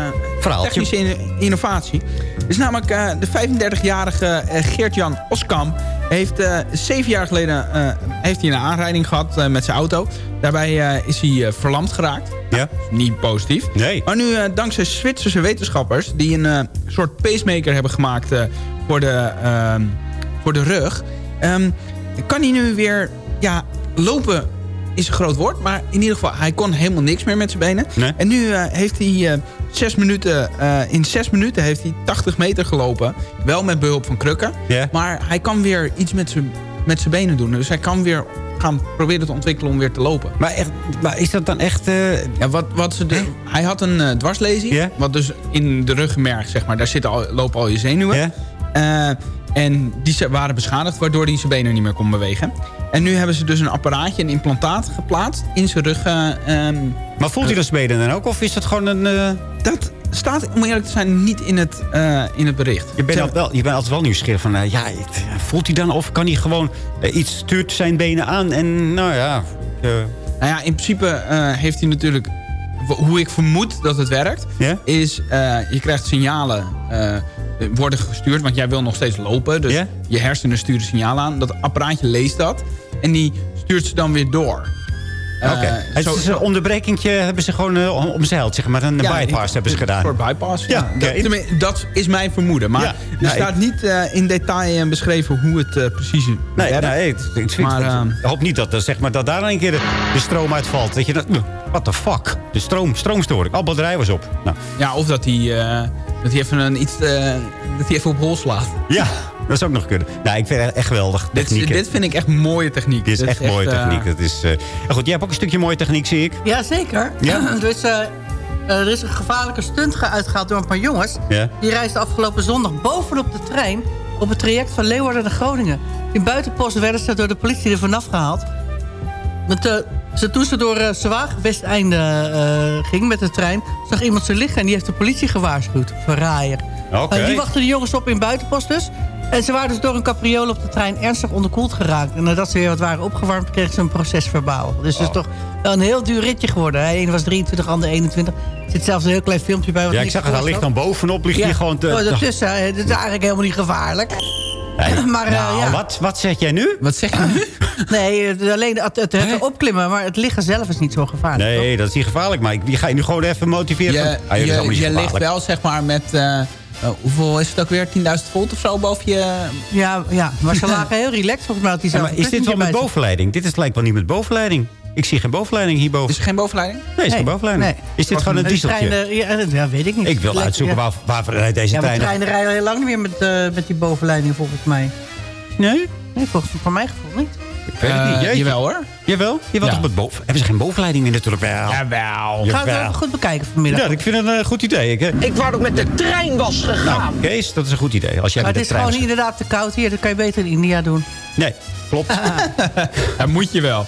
technische in- innovatie. Het is namelijk eh, de 35-jarige eh, Geert-Jan Oskam. Heeft eh, zeven jaar geleden eh, heeft hij een aanrijding gehad eh, met zijn auto. Daarbij eh, is hij eh, verlamd geraakt. Ja. Niet positief. Nee. Maar nu, eh, dankzij Zwitserse wetenschappers... die een eh, soort pacemaker hebben gemaakt eh, voor, de, ehm, voor de rug... ehm, kan hij nu weer ja, lopen is een groot woord. Maar in ieder geval, hij kon helemaal niks meer met zijn benen. Nee. En nu eh, heeft hij eh, zes minuten, eh, in zes minuten heeft hij 80 meter gelopen. Wel met behulp van krukken. Maar hij kan weer iets met zijn, met zijn benen doen. Dus hij kan weer gaan proberen te ontwikkelen om weer te lopen. Maar, echt, maar is dat dan echt... Ja, wat, wat ze de, hij had een dwarslesie. Ja. Wat dus in de ruggenmerg, zeg maar, daar zitten al, lopen al je zenuwen. Eh, en die waren beschadigd, waardoor hij zijn benen niet meer kon bewegen. En nu hebben ze dus een apparaatje, een implantaat geplaatst in zijn rug. eh, ehm, maar voelt hij dat benen dan ook? Of is dat gewoon een... eh, dat staat, om eerlijk te zijn, niet in het, eh, in het bericht. Je bent, wel, je bent altijd wel nieuwsgierig van... eh, ja, voelt hij dan of kan hij gewoon eh, iets stuurt zijn benen aan en nou ja... eh, Nou ja, in principe eh, heeft hij natuurlijk... Hoe ik vermoed dat het werkt... Is eh, je krijgt signalen eh, worden gestuurd. Want jij wil nog steeds lopen. Dus je hersenen sturen signalen aan. Dat apparaatje leest dat. En die stuurt ze dan weer door. Oké. Eh, Het zo- is een onderbrekingje hebben ze gewoon uh, omzeild, zeg maar. Een bypass hebben ze Een gedaan. soort bypass, ja. Oké. dat, is mijn vermoeden. Maar er Nee, staat niet eh, in detail eh, beschreven hoe het eh, precies Nee, nee ik, ehm, ik hoop niet dat, zeg maar, dat daar een keer de, stroom uitvalt. Dat je dat, what the fuck? De stroom, stroomstoring. Al batterij was op. Nou, Ja, of dat hij, eh, dat hij even, een, iets, eh, dat hij even op hol slaat. ja, dat zou ook nog kunnen. Nou, ik vind het echt geweldig. Dit, dit vind ik echt mooie techniek. Dit is Dit echt mooie eh, techniek. Dat is, eh, ja, goed, jij hebt ook een stukje mooie techniek, zie ik. Ja, zeker. Ja? er, is, eh, eh, er is een gevaarlijke stunt ge- uitgehaald door een paar jongens. Ja. Die reisden afgelopen zondag bovenop de trein... op het traject van Leeuwarden naar Groningen. In buitenpost werden ze door de politie er vanaf gehaald. Met, eh, ze, toen ze door uh, Zwaag Westeinde eh, ging met de trein... zag iemand ze liggen en die heeft de politie gewaarschuwd. Verraaier. Oké. Eh, die wachten de jongens op in buitenpost dus. En ze waren dus door een capriool op de trein ernstig onderkoeld geraakt. En nadat ze weer wat waren opgewarmd, kregen ze een procesverbaal. Dus het is Oh. toch wel een heel duur ritje geworden. De ene was 23, de ander 21. Er zit zelfs een heel klein filmpje bij. wat Ja, ik zag het. Hij ligt dan bovenop. Ligt ja. hij gewoon te... Oh, daartussen. hè. Dat is eigenlijk helemaal niet gevaarlijk. maar, nou, ja. wat, wat zeg jij nu? Wat zeg je nu? nee, alleen het, het, het opklimmen, maar het liggen zelf is niet zo gevaarlijk. Nee, toch? dat is niet gevaarlijk, maar ik ga je nu gewoon even motiveren. Je, van, ah, je, ligt wel zeg maar met... eh, eh, hoeveel is het ook weer? 10.000 volt of zo boven je... Ja, ja maar ze lagen heel relaxed volgens mij. had die Ja, maar is dit wel met bovenleiding? Dit is, lijkt wel niet met bovenleiding. Ik zie geen bovenleiding hierboven. Is er geen bovenleiding? Nee, is Nee, geen bovenleiding. nee. Is dit gewoon een Die dieseltje? treinen, ja, ja, weet ik niet. Ik wil Lekker, uitzoeken ja. waar, waarvoor rijdt deze Ja, maar trein. treinen rijden al heel lang niet meer met, eh, met die bovenleiding volgens mij. Nee? Nee, volgens voor mijn gevoel niet. Weet niet. Eh, Jeetje. jawel hoor. Jawel? Jawel Ja. toch met boven... Hebben ze geen bovenleiding meer natuurlijk wel? Jawel. Gaan we het goed bekijken vanmiddag. Ja, ik vind het een goed idee. Ik, hè. Ik wou dat met de trein was gegaan. nou, Kees, dat is een goed idee. Als jij maar met het de is trein gewoon inderdaad te koud hier. Dat kan je beter in India doen. Nee, klopt. Dat moet je wel.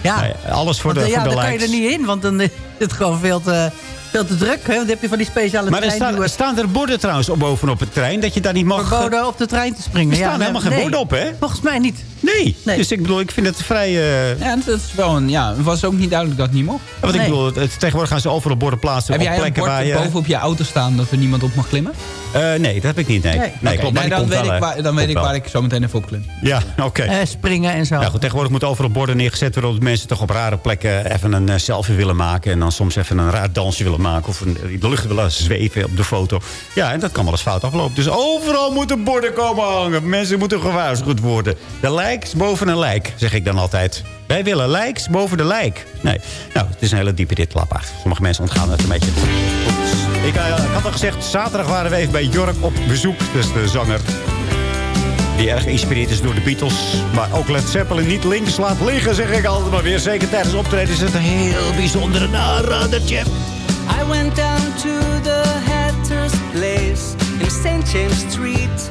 Ja, Nee, alles voor want, de, eh, ja de dan kan je er niet in. Want dan is het gewoon veel te, veel te druk. Hè? Want dan heb je van die speciale Maar er staan, treinduwen staan er borden trouwens op bovenop het trein... dat je daar niet mag... verboden op de trein te springen. Er Ja, staan helemaal geen nee. borden op, hè? Volgens mij niet. Nee. Nee. Dus ik bedoel, ik vind het vrij... eh, Ja, dat is wel een... Ja, het was ook niet duidelijk dat het niet mocht. Want ik bedoel, het, tegenwoordig gaan ze overal borden plaatsen Heb op jij een plekken bord waar je... boven op je auto staan dat er niemand op mag klimmen? Eh, nee, dat heb ik niet, nee. Nee. Nee, klopt, maar die dan weet, wel, ik waar, dan weet ik waar ik zo meteen even op klim. Ja, oké. Eh, springen en zo. Ja, goed, tegenwoordig moeten overal borden neergezet worden... omdat mensen toch op rare plekken even een eh, selfie willen maken... en dan soms even een raar dansje willen maken... of een, in de lucht willen zweven op de foto. Ja, en dat kan wel eens fout aflopen. Dus overal moeten borden komen hangen. Mensen moeten gewaarschuwd worden. De lijks boven een lijk, zeg ik dan altijd. Wij willen lijks boven de lijk. Nee, nou, het is een hele diepe dit. Sommige mensen ontgaan het een beetje. Ik, eh, ik had al gezegd, zaterdag waren we even bij Jork op bezoek. Dus de zanger die erg geïnspireerd is door de Beatles. Maar ook Led Zeppelin niet links laat liggen, zeg ik altijd maar weer. Zeker tijdens optreden is het een heel bijzondere aanradertje. I went down to the hatter's place in St. James Street.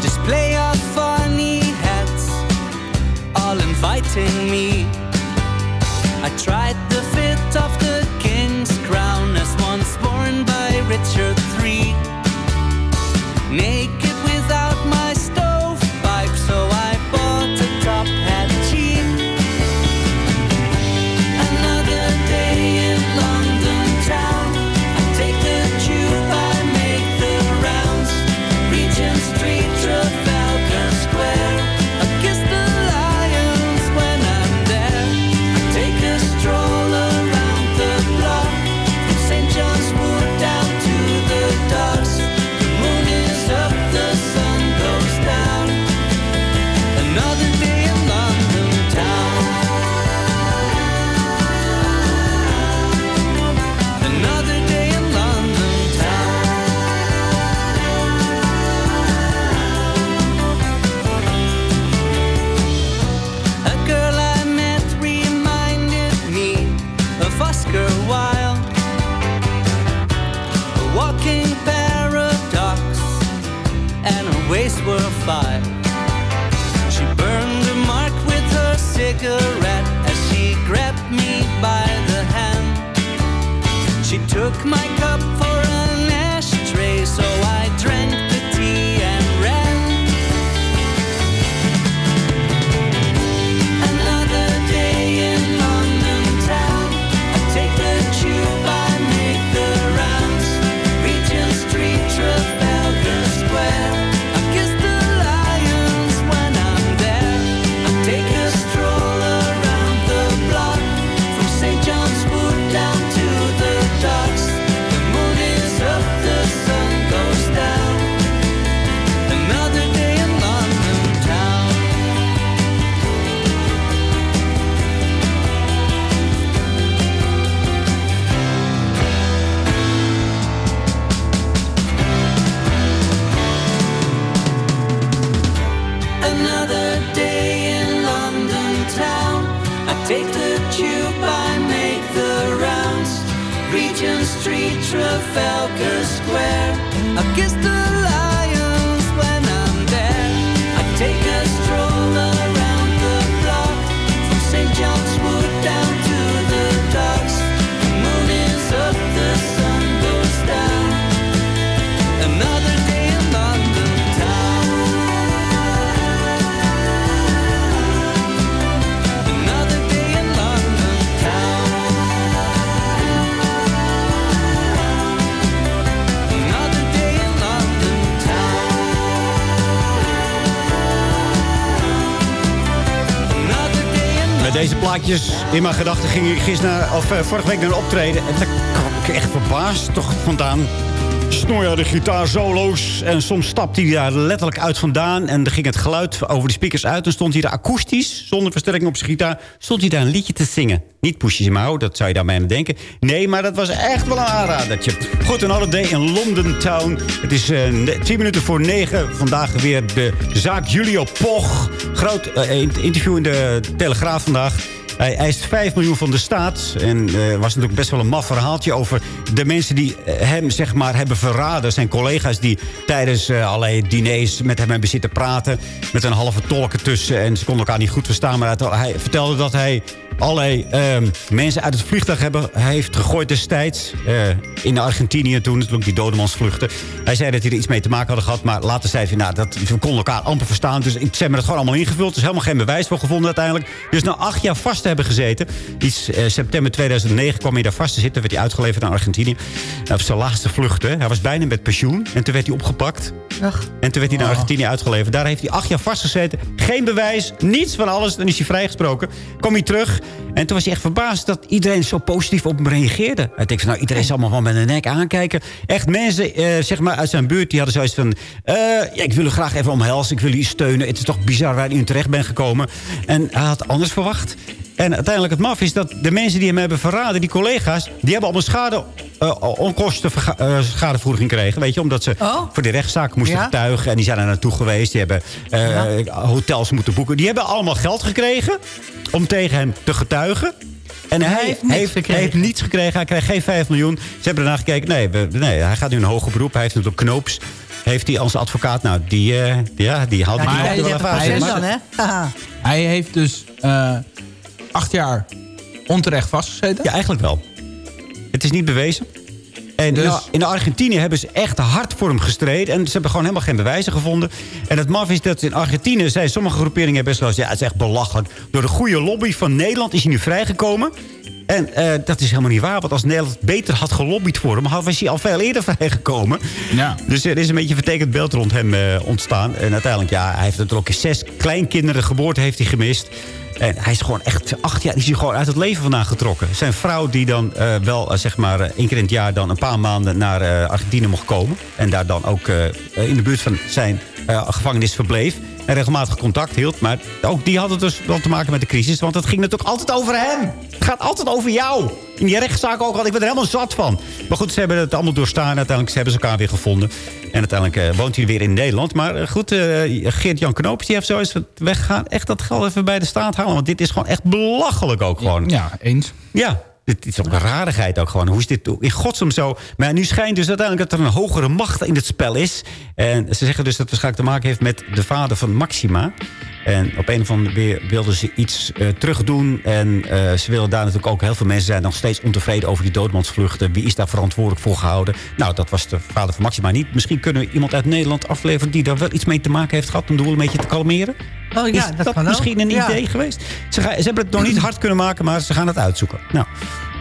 Display of funny hats, all inviting me. I tried the fit of the Born by Richard III. Of Oscar Trafalgar Square. I kiss the deze plaatjes in mijn gedachten ging gisteren, of uh, vorige week naar een optreden. En daar kwam ik echt verbaasd toch vandaan. Snoeia de gitaarsolo's. En soms stapte hij daar letterlijk uit vandaan. En dan ging het geluid over de speakers uit. En stond hij daar akoestisch, zonder versterking op zijn gitaar... stond hij daar een liedje te zingen. Niet Pushes in Mouw, dat zou je daarmee aan denken. Nee, maar dat was echt wel een aanradertje. Goed, een holiday in London Town. Het is uh, tien minuten voor negen. Vandaag weer de zaak Julio Poch. Groot uh, interview in de Telegraaf vandaag. Hij eist 5 miljoen van de staat. En uh, was natuurlijk best wel een maf verhaaltje over de mensen die hem zeg maar, hebben verraden. Zijn collega's die tijdens uh, allerlei diners met hem hebben zitten praten. Met een halve tolk ertussen. En ze konden elkaar niet goed verstaan. Maar hij vertelde dat hij allerlei uh, mensen uit het vliegtuig hebben, heeft gegooid destijds. Uh, in Argentinië toen, natuurlijk die dodemansvluchten. Hij zei dat hij er iets mee te maken hadden gehad. Maar later zei hij, nou, dat, we konden elkaar amper verstaan. Dus ik heb me dat gewoon allemaal ingevuld. Er is helemaal geen bewijs voor gevonden uiteindelijk. Dus na acht jaar vast te hebben gezeten. Iets, uh, september 2009 kwam hij daar vast te zitten. werd hij uitgeleverd naar Argentinië. Nou, op zijn laatste vluchten. Hij was bijna met pensioen. En toen werd hij opgepakt. Ach. En toen werd hij naar Argentinië uitgeleverd. Daar heeft hij acht jaar vastgezeten. Geen bewijs, niets van alles. Dan is hij vrijgesproken. Kom hij terug. En toen was hij echt verbaasd dat iedereen zo positief op hem reageerde. Hij denkt van, nou, iedereen zal me gewoon met een nek aankijken. Echt mensen, eh, zeg maar, uit zijn buurt, die hadden zoiets van... Uh, ja, ik wil u graag even omhelzen, ik wil u steunen. Het is toch bizar waar u terecht bent gekomen. En hij had anders verwacht. En uiteindelijk het maf is dat de mensen die hem hebben verraden... die collega's, die hebben allemaal schade, uh, onkosten uh, schadevergoeding gekregen. Weet je, omdat ze oh. voor de rechtszaak moesten ja? getuigen. En die zijn er naartoe geweest. Die hebben uh, ja. hotels moeten boeken. Die hebben allemaal geld gekregen om tegen hem te getuigen. En hij, hij heeft, heeft, heeft, heeft, niets gekregen. Hij krijgt geen 5 miljoen. Ze hebben daarna gekeken. Nee, we, nee, hij gaat nu een hoger beroep. Hij heeft het op knoops. Heeft hij als advocaat. Nou, die, uh, ja, die had ja, hij, wel hij, dan, hè? hij heeft dus uh, acht jaar onterecht vastgezeten. Ja, eigenlijk wel. Het is niet bewezen. En dus... in Argentinië hebben ze echt hard voor hem gestreden. En ze hebben gewoon helemaal geen bewijzen gevonden. En het maf is dat in Argentinië zijn sommige groeperingen best wel... ja, het is echt belachelijk. Door de goede lobby van Nederland is hij nu vrijgekomen. En uh, dat is helemaal niet waar. Want als Nederland beter had gelobbyd voor hem... was hij al veel eerder vrijgekomen. Ja. Dus er is een beetje een vertekend beeld rond hem uh, ontstaan. En uiteindelijk, ja, hij heeft natuurlijk zes kleinkinderen geboorte heeft hij gemist. En hij is gewoon echt acht jaar is hij gewoon uit het leven vandaan getrokken. Zijn vrouw die dan uh, wel, uh, zeg maar, één keer in het jaar dan een paar maanden naar uh, Argentinië mocht komen. En daar dan ook in de buurt van zijn gevangenis verbleef. En regelmatig contact hield. Maar ook die had het dus wel te maken met de crisis. Want het ging natuurlijk altijd over hem. Het gaat altijd over jou. In die rechtszaak ook al. Ik ben er helemaal zat van. Maar goed, ze hebben het allemaal doorstaan. Uiteindelijk hebben ze elkaar weer gevonden. En uiteindelijk uh, woont hij weer in Nederland. Maar uh, goed, uh, Geert-Jan Knoops die heeft zo eens weggegaan. Echt dat geld even bij de staat halen. Want dit is gewoon echt belachelijk ook gewoon. Ja, eens. Ja, dit is ook een rarigheid ook gewoon. Hoe is dit in godsnaam zo? Maar nu schijnt dus uiteindelijk dat er een hogere macht in het spel is. En ze zeggen dus dat het waarschijnlijk te maken heeft met de vader van Maxima. En op een of andere manier wilden ze iets uh, terugdoen. En uh, ze willen daar natuurlijk ook... heel veel mensen zijn nog steeds ontevreden over die doodmansvluchten. Wie is daar verantwoordelijk voor gehouden? Nou, dat was de vader van Maxima niet. Misschien kunnen we iemand uit Nederland afleveren... die daar wel iets mee te maken heeft gehad... om de een beetje te kalmeren. Oh, ja, is dat, dat misschien een ja. idee geweest? Ze, gaan, ze hebben het nog niet hard kunnen maken... maar ze gaan het uitzoeken. Nou...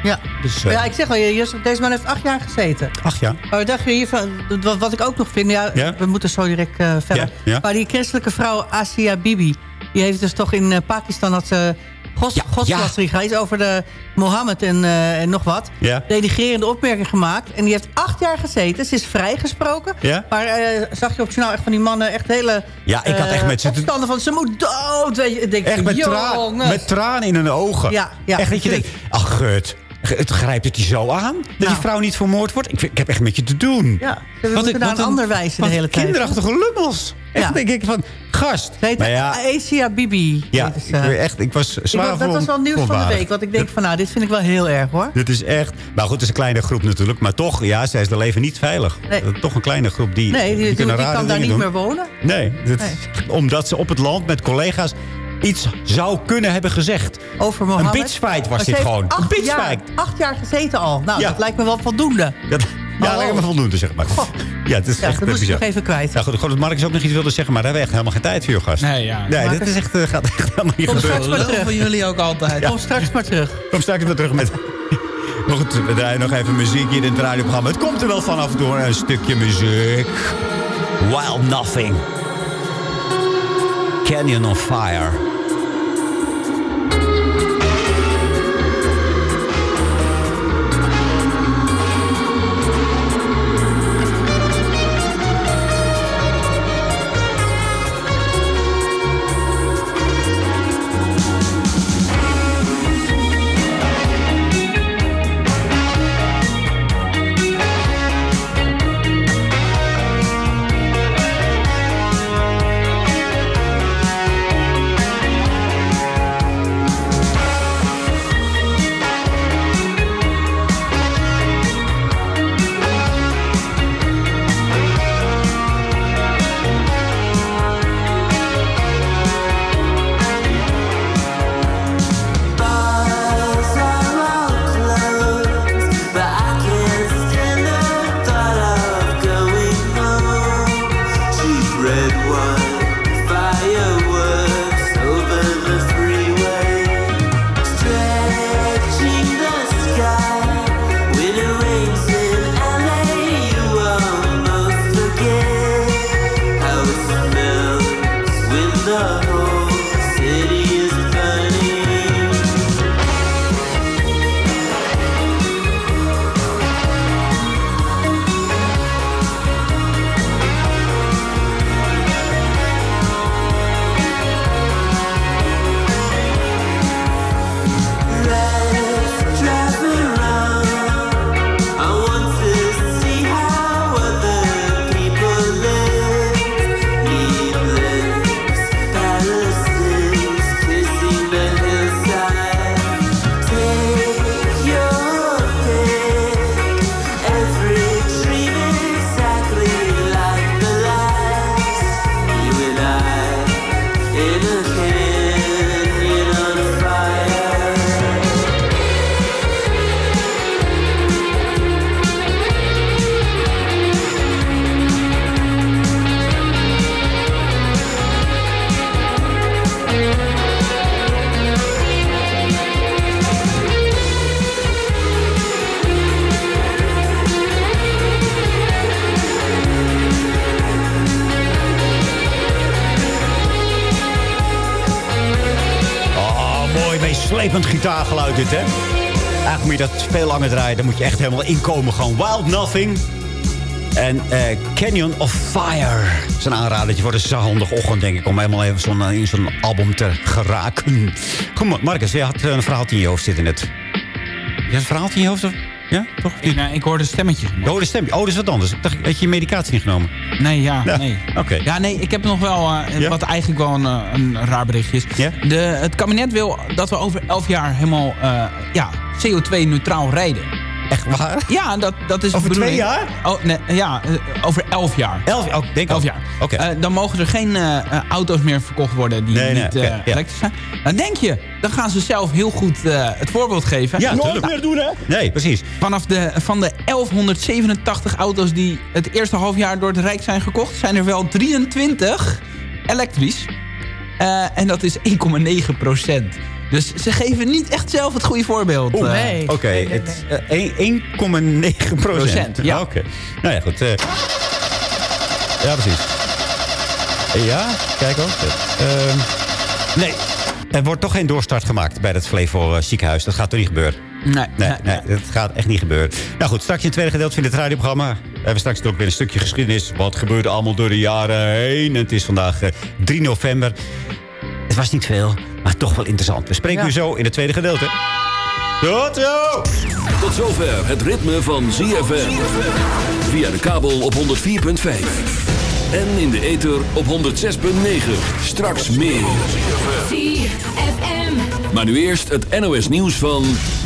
Ja. Dus, ja, ik zeg al, deze man heeft acht jaar gezeten. Acht jaar? Oh, dacht je hiervan, wat, wat ik ook nog vind, ja, ja? we moeten zo direct uh, verder. Maar die christelijke vrouw Asia Bibi, die heeft dus toch in uh, Pakistan dat ze gods, ja, is over de Mohammed en, uh, en nog wat. Ja. Denigrerende opmerking gemaakt. En die heeft acht jaar gezeten. Ze is vrijgesproken. Ja. Maar uh, zag je op het journaal echt van die mannen echt hele... Ja, ik had echt met... Uh, van, ze moet dood. Weet je, denk, echt met, tra met tranen in hun ogen. Ja, ja. Echt dat je denkt, ach gut. Het grijpt het je zo aan dat nou. die vrouw niet vermoord wordt. Ik, ik heb echt met je te doen. Ja, we wat moeten naar een ander wijze de hele tijd. kinderachtige lummels. Echt ja. denk ik van, gast. Heet maar ja, Asia Bibi. Ja, ik, uh, echt, ik was zwaar ik, Dat was wel nieuws van de week. Want ik denk van, nou, dit vind ik wel heel erg, hoor. Dit is echt... Nou goed, het is een kleine groep natuurlijk. Maar toch, ja, zij is de leven niet veilig. Nee. Toch een kleine groep die, nee, die, die, die, die kan daar niet doen. meer wonen. Nee, omdat ze op het land met collega's iets zou kunnen hebben gezegd. Over Mohammed. Een bitchfight was dit gewoon. Acht een bitchfight. Jaar, acht jaar gezeten al. Nou, ja. dat lijkt me wel voldoende. Dat, ja, oh. lijkt me voldoende, zeg maar. Goh. Ja, het is ja, echt dat moest ik nog even kwijt. Ja, goed, goed, dat Mark ook nog iets wilde zeggen, maar daar hebben we echt helemaal geen tijd voor, gast. Nee, ja. Nee, dit is echt, uh, gaat echt helemaal niet Kom gebeuren. straks maar terug. van jullie ook altijd. Ja. Kom straks maar terug. Kom straks maar terug met... Maar goed, we draaien nog even muziek hier in het radioprogramma. Het komt er wel vanaf door een stukje muziek. Wild Nothing. Canyon on Fire. Slepend gitaargeluid dit, hè? Eigenlijk moet je dat veel langer draaien. Dan moet je echt helemaal inkomen. Gewoon Wild Nothing. En uh, Canyon of Fire. Dat is een aanradertje voor de zondagochtend, denk ik. Om helemaal even zo'n eh, in zo'n album te geraken. Kom Marcus, je had een verhaaltje in je hoofd zitten net. Je had een verhaaltje in je hoofd? Of? Ja, toch? Ik, nou, ik hoorde stemmetjes. Je hoorde stemmetje. Oh, dat is wat anders. Ik dacht, had je je medicatie ingenomen? Nee, ja, nee. Oké. Ja, nee, ik heb nog wel uh, wat eigenlijk wel een, een raar berichtje is. Ja? De, het kabinet wil dat we over elf jaar helemaal uh, ja, CO2-neutraal rijden. Echt waar? Ja, dat, dat is Over twee jaar? Oh, nee, ja, over elf jaar. Elf, oh, denk elf jaar. Oké. Okay. Uh, dan mogen er geen uh, auto's meer verkocht worden die nee, niet nee, okay, elektrisch zijn. Dan denk je, dan gaan ze zelf heel goed het voorbeeld geven. Ja, Nooit meer doen, hè? Nee, precies. Vanaf de, van de 1187 auto's die het eerste half jaar door het Rijk zijn gekocht... zijn er wel 23 elektrisch. en dat is 1,9 procent. Dus ze geven niet echt zelf het goede voorbeeld. Oeh, nee. Oké, okay, nee, 1,9 procent. Ja. Oké. Okay. Nou ja, goed. Uh, ja, precies. Ja, kijk ook. Uh, nee, er wordt toch geen doorstart gemaakt bij het Flevo ziekenhuis. Dat gaat toch niet gebeuren? Nee, nee, nee, dat gaat echt niet gebeuren. Nou goed, straks in het tweede gedeelte van dit radioprogramma... hebben we straks ook weer een stukje geschiedenis. Wat gebeurde allemaal door de jaren heen. En het is vandaag uh, 3 november. Het was niet veel, maar toch wel interessant. We spreken ja. u zo in het tweede gedeelte. Tot zo! Tot zover het ritme van ZFM. Via de kabel op 104.5. En in de ether op 106.9. Straks meer. Maar nu eerst het NOS nieuws van...